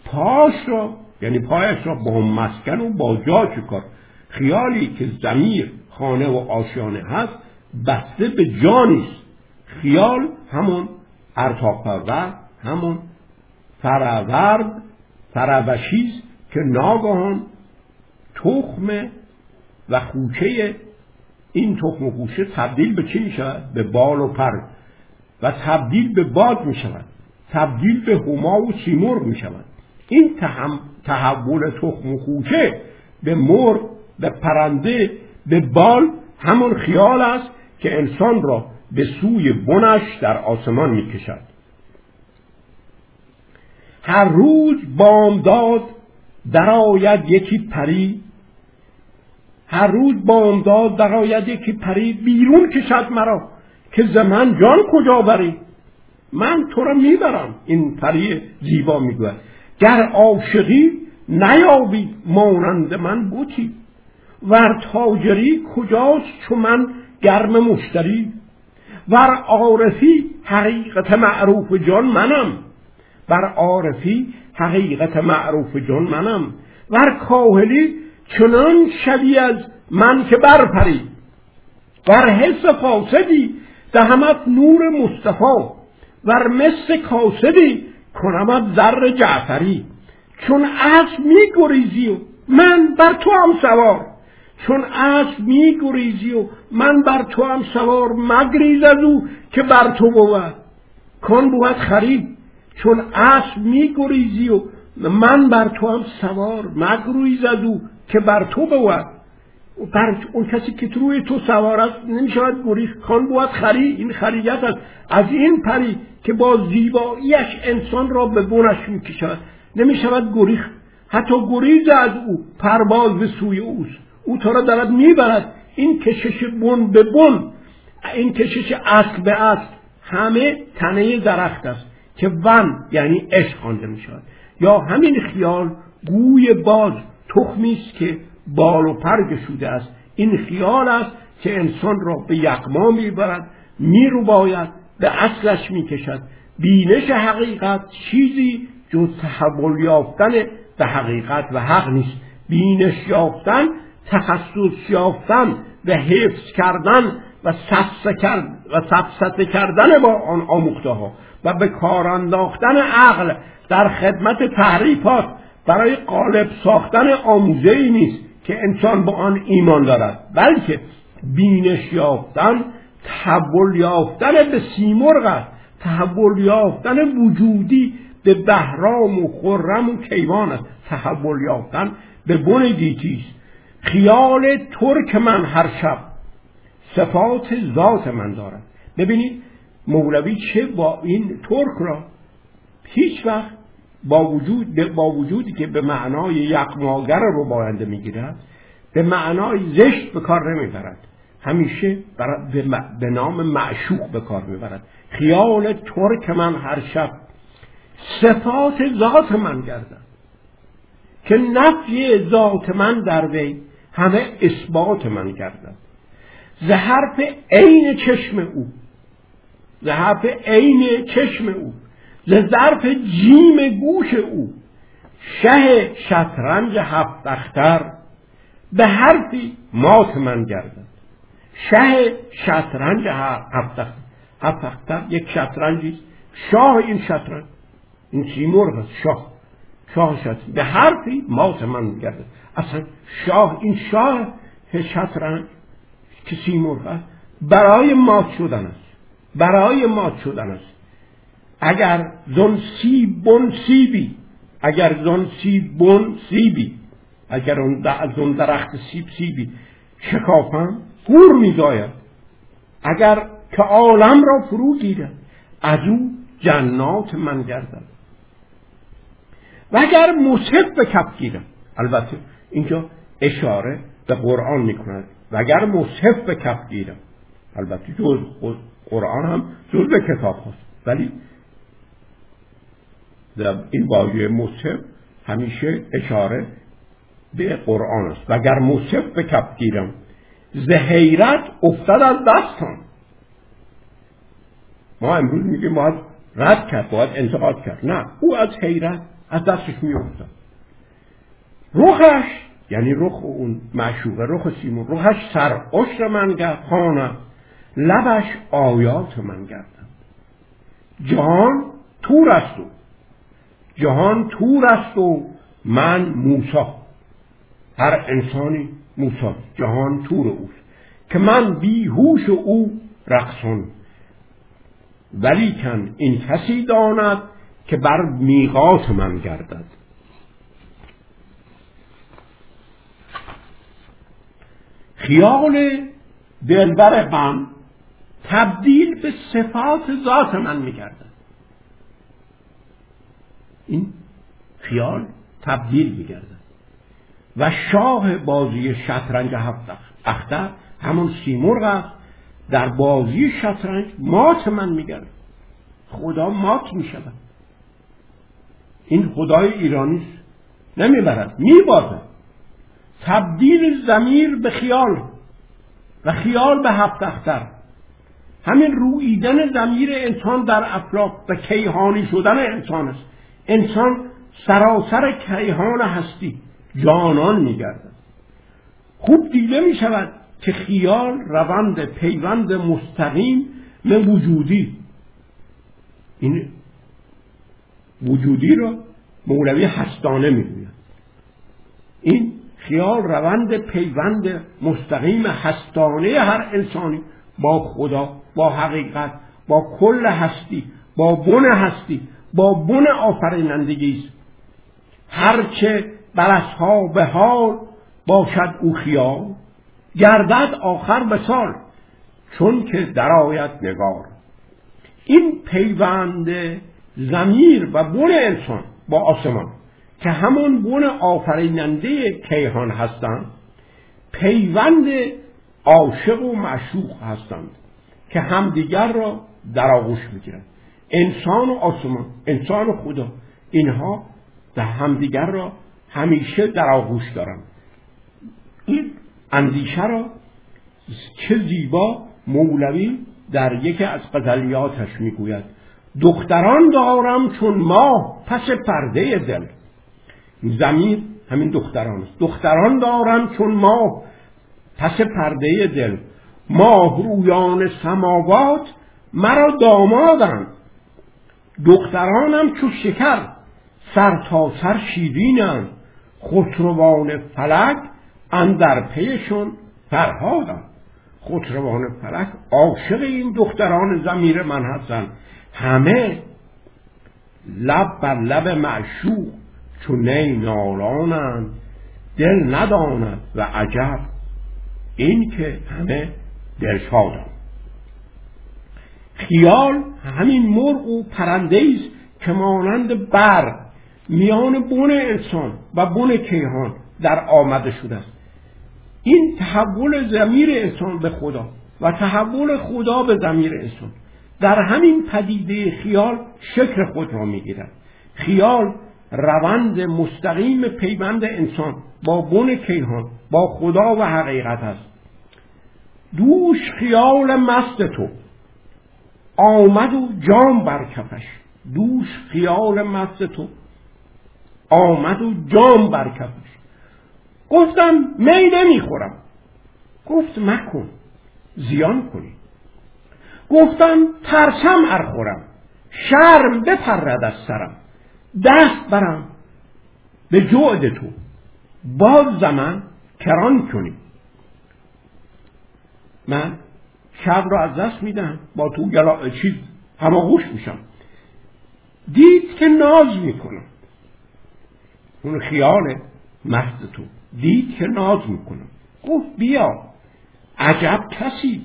Speaker 2: پاش را یعنی پایش را با مسکن و با جا چکار خیالی که زمیر خانه و آشیانه هست بسته به جانیست خیال همون ارتاق همون فرورد فروشیست که ناگهان تخم و خوشه این تخم و خوشه تبدیل به چی می شود؟ به بال و پر. و تبدیل به باد می شود تبدیل به هما و سیمرغ می شود این تحول تخم و خوشه به مر به پرنده به بال همون خیال است که انسان را به سوی بنش در آسمان می کشد هر روز بامداد درآید یکی پری هر روز بامداد درآید یکی پری بیرون کشد مرا که زمن جان کجا بری؟ من تو را می‌برم. این پری زیبا می‌گوید. گر عاشقی نیابی مانند من بوتی. ور تاجری کجاست چو من گرم مشتری؟ ور عارفی حقیقت معروف جان منم. بر عارفی حقیقت معروف جان منم. ور کاهلی چنان شوی از من که برپری. ور حس فاسدی دهمت نور مصطفی ور مس کاسدی کنمت زر جعفری. چون اسب می گریزی و من بر تو هم سوار. چون اسب می گریزی و من بر تو هم سوار مگریز از او که بر تو بود. کن بود خرید. چون اسب می گریزی و من بر تو هم سوار مگریز از او که بر تو بود بر اون کسی که روی تو سوار است نمی‌شود گریز کان بود خری. این خریت است. از این پری که با زیباییش انسان را به بونش می‌کشد. نمی‌شود گریخ. حتی گریز از او پرواز به سوی اوست. او تو را دارد می‌برد. این کشش بن به بن این کشش اصل به اصل همه تنه درخت است که ون یعنی عشق خوانده می‌شود. یا همین خیال گوی باز تخمی است که بال و پر گشوده است. این خیال است که انسان را به یقما می‌برد میرو باید به اصلش می‌کشد. بینش حقیقت چیزی جز تحول یافتن به حقیقت و حق نیست. بینش یافتن تخصص یافتن و حفظ کردن و سبسته کردن با آن آموخته ها و به کار انداختن عقل در خدمت تحریفات برای قالب ساختن آموزه ای نیست که انسان با آن ایمان دارد بلکه بینش یافتن تحول یافتن به سیمرغ است تحول یافتن وجودی به بهرام و خرم و کیوان است. تحول یافتن به بن گیتی است. خیال ترک من هر شب صفات ذات من دارد. ببینید مولوی چه با این ترک را؟ هیچ وقت با, وجود با وجودی که به معنای یقماگر رو باینده می‌گیرد به معنای زشت به کار نمی‌برد. همیشه به نام معشوق به کار می‌برد. خیال ترک من هر شب صفات ذات من گردد. که نفی ذات من در وی همه اثبات من گردد. ز حرف عین چشم او ز عین چشم او ظرف جیم گوش او شه شطرنج هفت اختر به حرفی مات من گردد. شه شطرنج هفت اختر هفت اختر یک شطرنجی شاه این شطرنج این سیمرغ است؟ شاه شاه شطرنج. به حرفی مات من گردد. اصلا شاه این شاه شطرنج که سیمرغ است؟ برای مات شدن است. برای مات شدن است. اگر زن سی بن سیبی اگر زن سی بن سیبی اگر اون درخت سیب سیبی شکافم گور میزاید. اگر که عالم را فرو گیرد از او جنات من گردد. و اگر مصحف به کف گیرم البته اینجا اشاره به قرآن می‌کند. و اگر مصحف به کف گیرم البته جز قرآن هم جز به کتاب هست ولی این واژه مصحف همیشه اشاره به قرآن است. و اگر مصحف به کف گیرم ز حیرت افتاد از دستان ما امروز میگیم باید رد کرد باید انتقاد کرد. نه او از حیرت از دستش میافتاد. رخش یعنی رخ اون معشوقه رخ سیمون رخش سر عشر من خانم لبش آیات من گردم جهان تور است جهان تور است و من موسا هر انسانی موسا جهان تور اوست. که من بیهوش او رقصون. ولیکن این کسی داند که بر میقات من گردد. خیال دلبر غم تبدیل به صفات ذات من میگردد. این خیال تبدیل میگردد. و شاه بازی شطرنج هفت اختر همون سیمرغ است. در بازی شطرنج مات من میگرد خدا مات می‌شود. این خدای ایرانی نمی‌برد میبازد. تبدیل زمیر به خیال و خیال به هفت اختر. همین رویدن زمیر انسان در افلاک و کیهانی شدن انسان است. انسان سراسر کیهان هستی جانان میگردد. خوب دیده می شود که خیال روند پیوند مستقیم به وجودی. این وجودی را مولوی هستانه می‌گوید. این خیال روند پیوند مستقیم هستانه هر انسانی با خدا با حقیقت با کل هستی با بن هستی با بن آفرینندگی است هرچه بر اصحاب حال باشد او خیال گردد آخر به سال چون که درآید نگار. این پیوند زمیر و بن انسان با آسمان که همون بن آفریننده کیهان هستند پیوند عاشق و معشوق هستند که همدیگر را در آغوش می‌گیرند. انسان و آسمان انسان و خدا اینها به همدیگر را همیشه در آغوش دارند. این اندیشه را چه زیبا مولوی در یکی از غزلیاتش می‌گوید. دختران دارم چون ماه پس پرده دل. زمین همین دختران است. دختران دارم چون ماه پس پرده دل. ماه رویان سماوات مرا دامادند. دخترانم چو شکر سر تا سر شیرینند خسروان فلک اندر پیشون فرهادم خسروان فلک عاشق این دختران زمیر من هستن. همه لب بر لب معشوق چون نی نالانند دل نداند و عجب. این که همه دلشادم خیال همین مرغ و پرنده است که مانند برق میان بون انسان و بون کیهان در آمده شده است. این تحول زمیر انسان به خدا و تحول خدا به زمیر انسان. در همین پدیده خیال شکل خود را می‌گیرد. خیال روند مستقیم پیوند انسان با بن کیهان با خدا و حقیقت است. دوش خیال مست تو. آمد و جام بر کفش. دوش خیال مست تو. آمد و جام بر کفش. گفتم می نمی‌خورم. گفت مکن. زیان کنی. گفتم ترسم ار خورم. شرم بپرد از سرم. دست برم به جعد تو. باز زمن کران کنی. من شب را از دست میدم با تو گلا چیز هماغوش میشم دید که ناز می‌کنم اون خیال مست تو. دید که ناز می‌کنم گفت بیا. عجب کسی.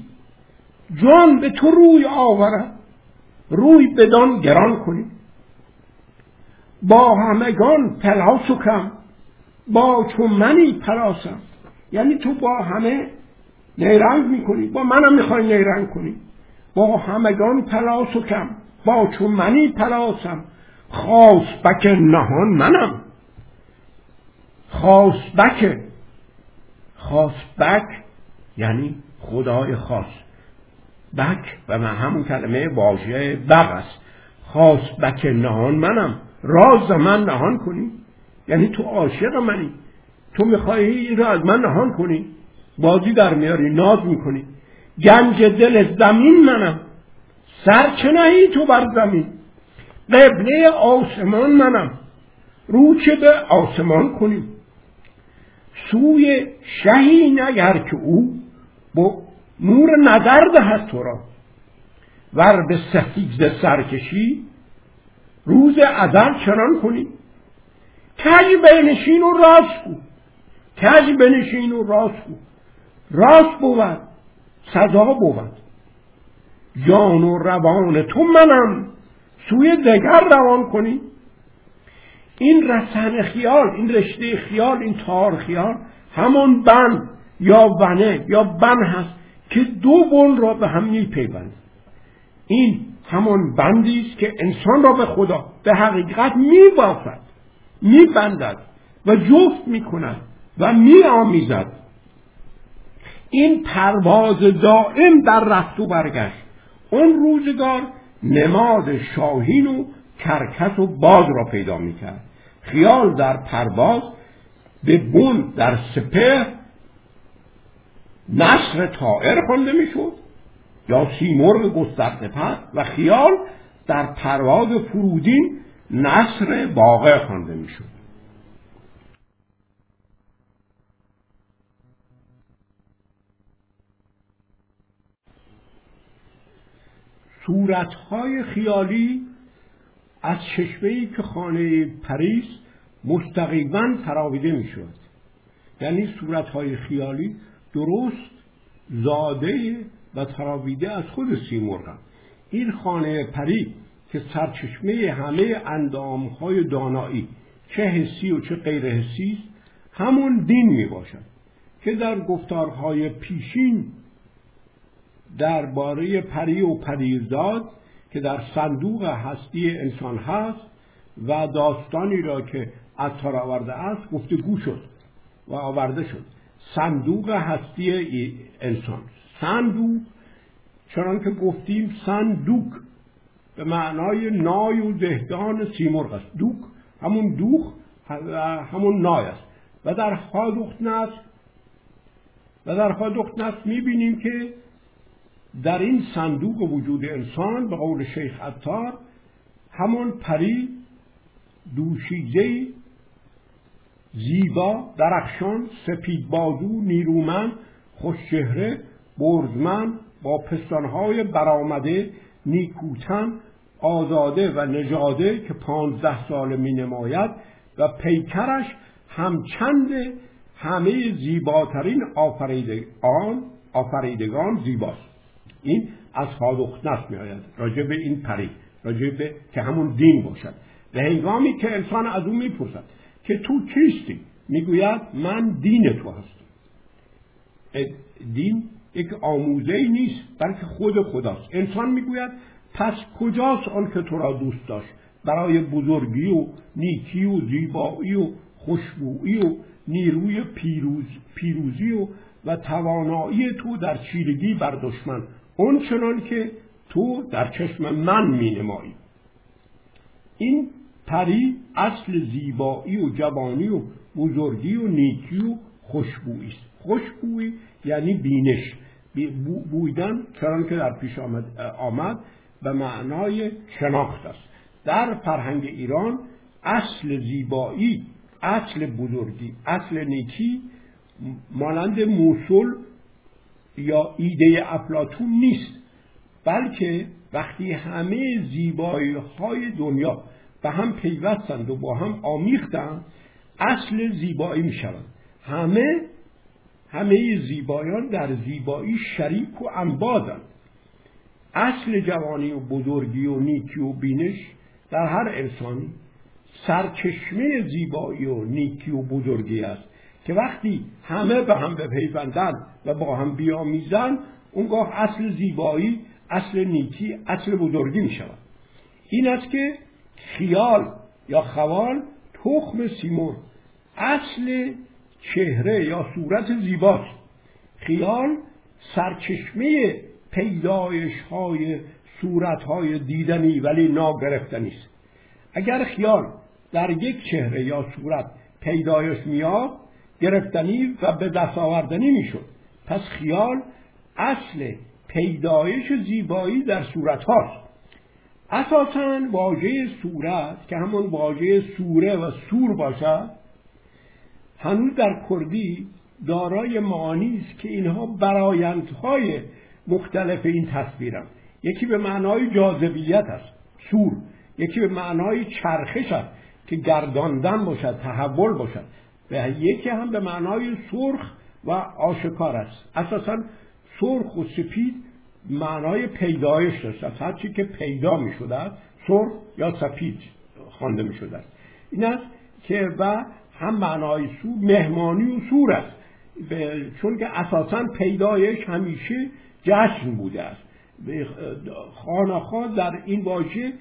Speaker 2: جان به تو روی آورد روی بدان گران کنی. با همگان پلاس کم با چون منی پلاسم یعنی تو با همه نیرنگ می‌کنی. با منم می‌خوای نیرنگ کنی. با همگان پلاس و کم با چون منی پلاسم خاص بک نهان منم. خاص بک. خاص بک یعنی خدای خاص. بک و من همون کلمه واژه بغ است. خاص بک نهان منم. راز من نهان کنی. یعنی تو عاشق منی. تو می‌خوای این را از من نهان کنی. بازی در میاری ناز می‌کنی. گنج دل زمین منم. سر چه تو بر زمین؟ قبله آسمان منم. رو چه به آسمان کنی سوی شهی نگر که او با نور نظر دهد تو را. ور به سفیز سرکشی روز ازل چنان کنی. کج بنشین و راست کو. کج بنشین و راست کو. راست بود سزا بود. جان و روان تو منم سوی دگر روان کنی. این رسن خیال این رشته خیال این تار خیال همان بند یا ونه یا بن هست که دو بن را به هم میپیوند. این همان بندی است که انسان را به خدا به حقیقت میبافد میبندد و جفت می‌کند و میآمیزد. این پرواز دائم در رفت و برگشت. اون روزگار نماد شاهین و کرکس و باز را پیدا می‌کرد. خیال در پرواز به بون در سپه نصر طائر خوانده می‌شد یا سیمرغ گسترده پر و خیال در پرواز فرودین نصر واقع خوانده می‌شد. صورتهای خیالی از چشمه که خانه پریس مستقیما تراویده می شود یعنی صورتهای خیالی درست زاده و تراویده از خود سیمرغ. این خانه پری که سرچشمه همه اندامهای دانایی چه حسی و چه غیر حسی است همون دین می باشد که در گفتارهای پیشین درباره پری و پریزاد که در صندوق هستی انسان هست و داستانی را که عطار آورده است گفتگو شد و آورده شد. صندوق هستی انسان. صندوق چنان که گفتیم صندوق به معنای نای و دهدان سیمرغ است. دوک همون دوخ همون نای است. و در حادخت نست و در حادخت نست می‌بینیم که در این صندوق وجود انسان به قول شیخ عطار همون پری دوشیزه زیبا درخشان سپید بازو نیرومند خوشچهره برزمن با پستانهای برآمده نیکوتن آزاده و نژاده که پانزده سال می نماید و پیکرش همچند همه زیباترین آفریدگان آفریدگان زیباست. این از نست می آید راجع به این پری راجع به که همون دین باشد. و هنگامی که انسان از او می‌پرسد که تو کیستی می‌گوید من دین تو هستم. دین یک آموزه نیست بلکه خود خداست. انسان می‌گوید پس کجاست آن که تو را دوست داشت؟ برای بزرگی و نیکی و زیبایی و خوشبویی و نیروی پیروز، پیروزی و و توانایی تو در چیرگی بر دشمن اون چنان که تو در چشم من می نمایی این پری اصل زیبایی و جوانی و بزرگی و نیکی و خوشبویی است. خوشبویی یعنی بینش. بویدن چنان که در پیش آمد, آمد به معنای شناخت است. در فرهنگ ایران اصل زیبایی اصل بزرگی اصل نیکی مانند موسول یا ایده افلاتون نیست. بلکه وقتی همه زیبایی های دنیا به هم پیوستند و با هم آمیختند اصل زیبایی می شوند همه همه زیبایان در زیبایی شریک و انبادند اصل جوانی و بزرگی و نیکی و بینش در هر انسانی سرچشمه زیبایی و نیکی و بزرگی است. که وقتی همه به هم بپیوندن و با هم بیامیزن اونگاه اصل زیبایی اصل نیکی اصل بزرگی می شود این است که خیال یا خوال تخم سیمور اصل چهره یا صورت زیباست. خیال سرچشمه پیدایش های صورت های دیدنی ولی ناگرفتنی است. اگر خیال در یک چهره یا صورت پیدایش میاد گرفتنی و به دست آوردنی می‌شد. پس خیال اصل پیدایش زیبایی در صورت هاست. اساسا واژه صورت که همون واژه سوره و سور باشد. هنوز در کردی دارای معانی است که اینها برایندهای مختلف این تصویرند. یکی به معنای جاذبیت است سور. یکی به معنای چرخش است که گرداندن باشد تحول باشد. و یکی هم به معنای سرخ و آشکار است. اساسا سرخ و سپید معنای پیدایش داشت از هر چی که پیدا می شده سرخ یا سپید خوانده می شده این است که و هم معنای سور مهمانی و سور است. چون که اساسا پیدایش همیشه جشن بوده است. خانخا در این واژه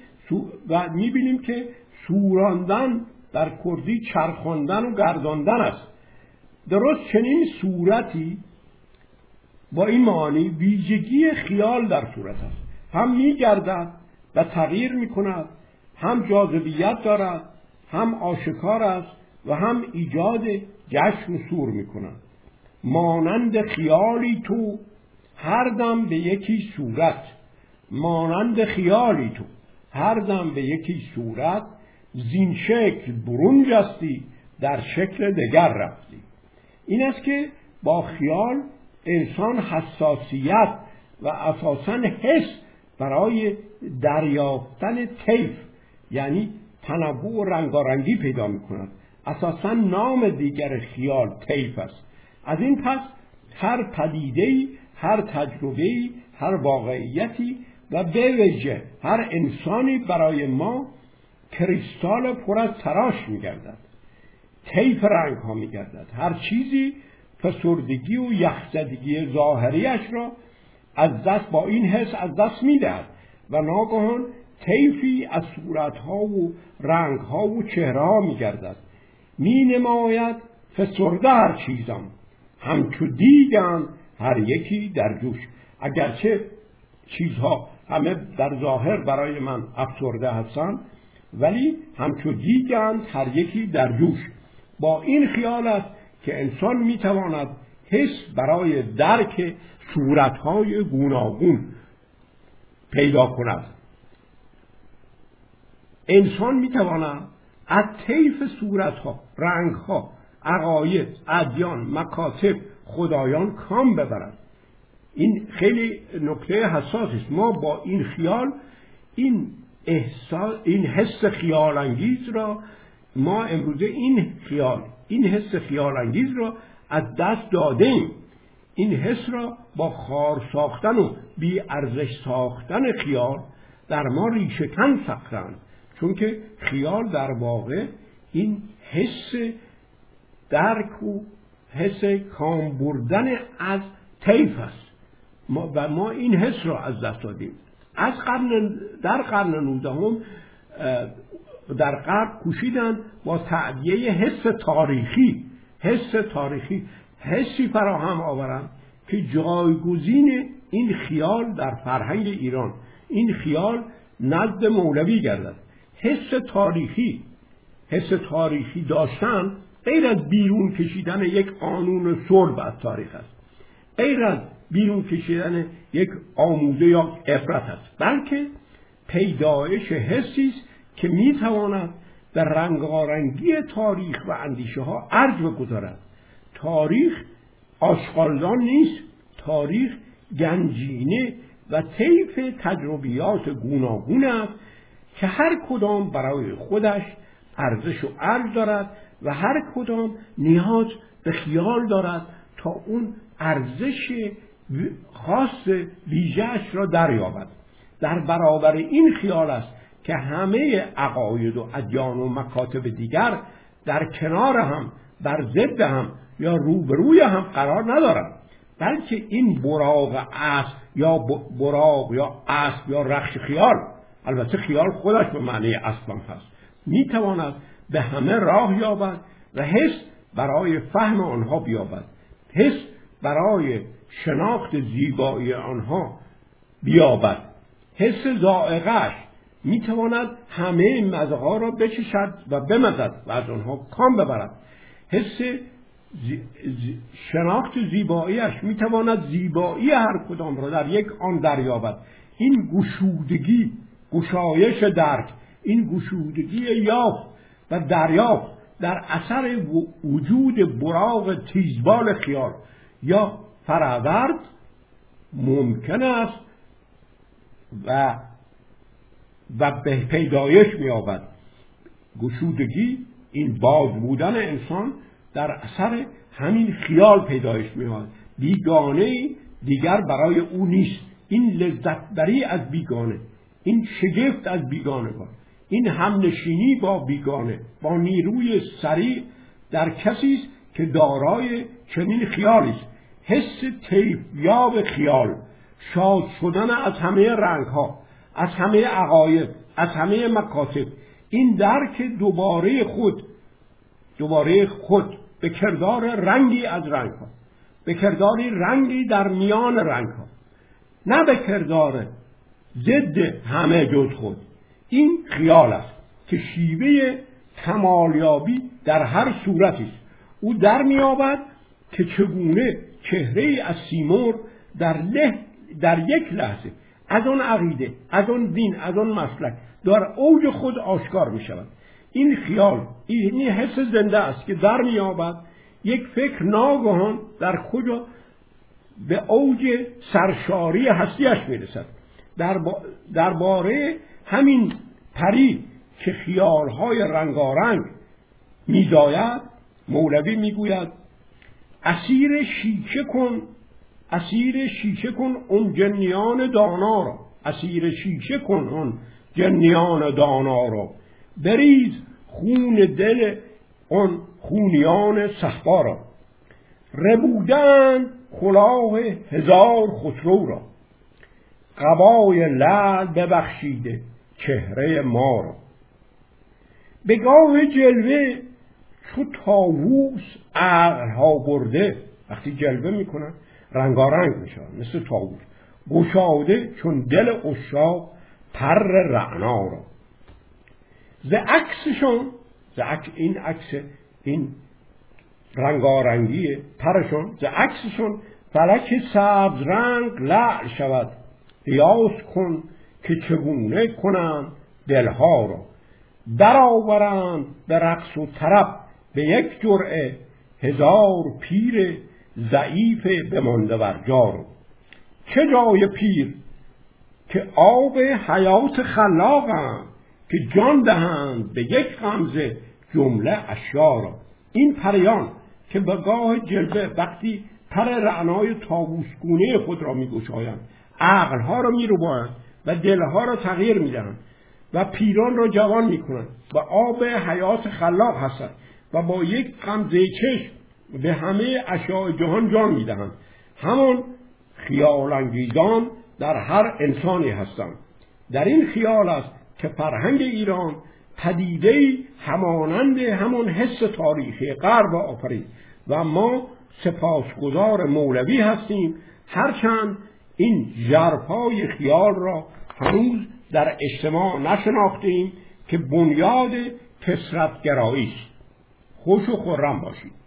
Speaker 2: و می‌بینیم که سوراندن در کردی چرخاندن و گرداندن است. درست چنین صورتی با این معانی ویژگی خیال در صورت است. هم میگردد و تغییر می‌کند هم جاذبیت دارد هم آشکار است و هم ایجاد جشن و سور می‌کند. مانند خیالی تو هر دم به یکی صورت. مانند خیالی تو هر دم به یکی صورت. زین شکل برون جستی در شکل دگر رفتی. این است که با خیال انسان حساسیت و اساسا حس برای دریافتن طیف یعنی تنوع و رنگارنگی پیدا می کند اساسا نام دیگر خیال طیف است. از این پس هر پدیده هر تجربه هر واقعیتی و به وجه هر انسانی برای ما کریستال پر از تراش میگردد. طیف رنگ ها میگردد. هر چیزی فسردگی و یخزدگی ظاهریش را از دست با این حس از دست می‌دهد و ناگهان طیفی از صورتها و رنگها و چهره ها میگردد. می نماید فسرده هر چیزم همچو دیگن هر یکی در جوش. اگرچه چیزها همه در ظاهر برای من افسرده هستند ولی همچو دیگند هر یکی در جوش. با این خیال است که انسان می‌تواند حس برای درک صورتهای گوناگون پیدا کند. انسان می‌تواند از طیف صورتها رنگها عقاید ادیان مکاتب خدایان کام ببرد. این خیلی نکته حساس است. ما با این خیال این احساس این حس خیال انگیز را ما امروزه این خیال این حس خیال انگیز را از دست داده ایم این حس را با خار ساختن و بی ارزش ساختن خیال در ما ریشهکن سخرند چون که خیال در واقع این حس درک و حس کام بردن از طیف است. ما و ما این حس را از دست دادیم. از قرن در قرن نوزدهم در غرب کوشیدن با تعدیه حس تاریخی حس تاریخی حسی فراهم آورند که جایگزین این خیال در فرهنگ ایران این خیال نزد مولوی گردد. حس تاریخی حس تاریخی داشتن غیر از بیرون کشیدن یک قانون سرب از تاریخ است. غیر از بیرون کشیدن یک آموزه یا عبرت است. بلکه پیدایش حسی است که می‌تواند به رنگارنگی تاریخ و اندیشه ها ارج بگذارد. تاریخ آشغالدان نیست تاریخ گنجینه و طیف تجربیات گوناگون است که هر کدام برای خودش ارزش و ارج دارد و هر کدام نیاز به خیال دارد تا اون ارزش خاص ویژهش را دریابد. در برابر این خیال است که همه عقاید و ادیان و مکاتب دیگر در کنار هم بر ضد هم یا روبروی هم قرار ندارند. بلکه این براغ اسب یا براغ یا اسب یا رخش خیال البته خیال خودش به معنی اسب هم هست. می‌تواند به همه راه یابد و حس برای فهم آنها بیابد. حس برای شناخت زیبایی آنها بیابد. حس زائقش می‌تواند همه مزه را بچشد و بمزد و از آنها کام ببرد. حس شناخت زیباییش می‌تواند زیبایی هر کدام را در یک آن دریابد. این گشودگی گشایش درک این گشودگی یافت و دریافت در اثر وجود براغ تیزبال خیال یا فرورد ممکن است و و به پیدایش مییابد. گشودگی این باز بودن انسان در اثر همین خیال پیدایش میاد بیگانه دیگر برای او نیست. این لذت بری از بیگانه این شگفت از بیگانه با این همنشینی با بیگانه با نیروی سریع در کسی است که دارای چنین خیالی است. حس تیفیاب خیال شاد شدن از همه رنگ ها از همه عقاید از همه مکاتب. این درک دوباره خود دوباره خود به کردار رنگی از رنگ ها به کرداری رنگی در میان رنگ ها نه به کردار ضد همه جز خود. این خیال است که شیوه کمالیابی در هر صورتی است. او در میابد که چگونه چهره از سیمور در, در یک لحظه. از آن عقیده از آن دین از آن مسلک در اوج خود آشکار می شود این خیال این حس زنده است که در میابد یک فکر ناگهان در خود به اوج سرشاری هستیش می‌رسد. درباره همین پری که خیالهای رنگارنگ میزاید مولوی می‌گوید اسیر شیشه کن اسیر شیشه کن اون جنیان دانا را. اسیر شیشه کن اون جنیان دانا را. بریز خون دل اون خونیان صحبا را. ربودن کلاه هزار خسرو را. قبای لعل ببخشیده چهره ما را. به گاه جلوه چو تاووس عقلها برده. وقتی جلوه می‌کنن رنگارنگ میشن مثل تاووس گشاده چون دل اشاق پر رعنا را. ز عکسشون ز این عکس این رنگارنگی پرشون ز عکسشون فلک سبز رنگ لعل شود. قیاس کن که چگونه کنند دلها را. درآورند به رقص و طرب. به یک جرعه هزار پیر ضعیف بمانده بر چه جای پیر که آب حیات خلاقند که جان دهند به یک غمزه جمله اشیا را این پریان که به گاه جلوه وقتی پر رعنای تابوسگونه خود را میگشایند عقلها را میروبایند و دلها را تغییر می‌دهند و پیران را جوان می‌کنند. و آب حیات خلاق هستند. و با یک غمزه چشم به همه اشیاء جهان جان می‌دهند. همان خیال انگیزان در هر انسانی هستند. در این خیال است که فرهنگ ایران پدیده همانند همان حس تاریخی غرب آفرید و ما سپاسگزار مولوی هستیم. هرچند این جرپای خیال را هنوز در اجتماع نشناختیم که بنیاد کسرتگرایی است. خوش و خرم باشید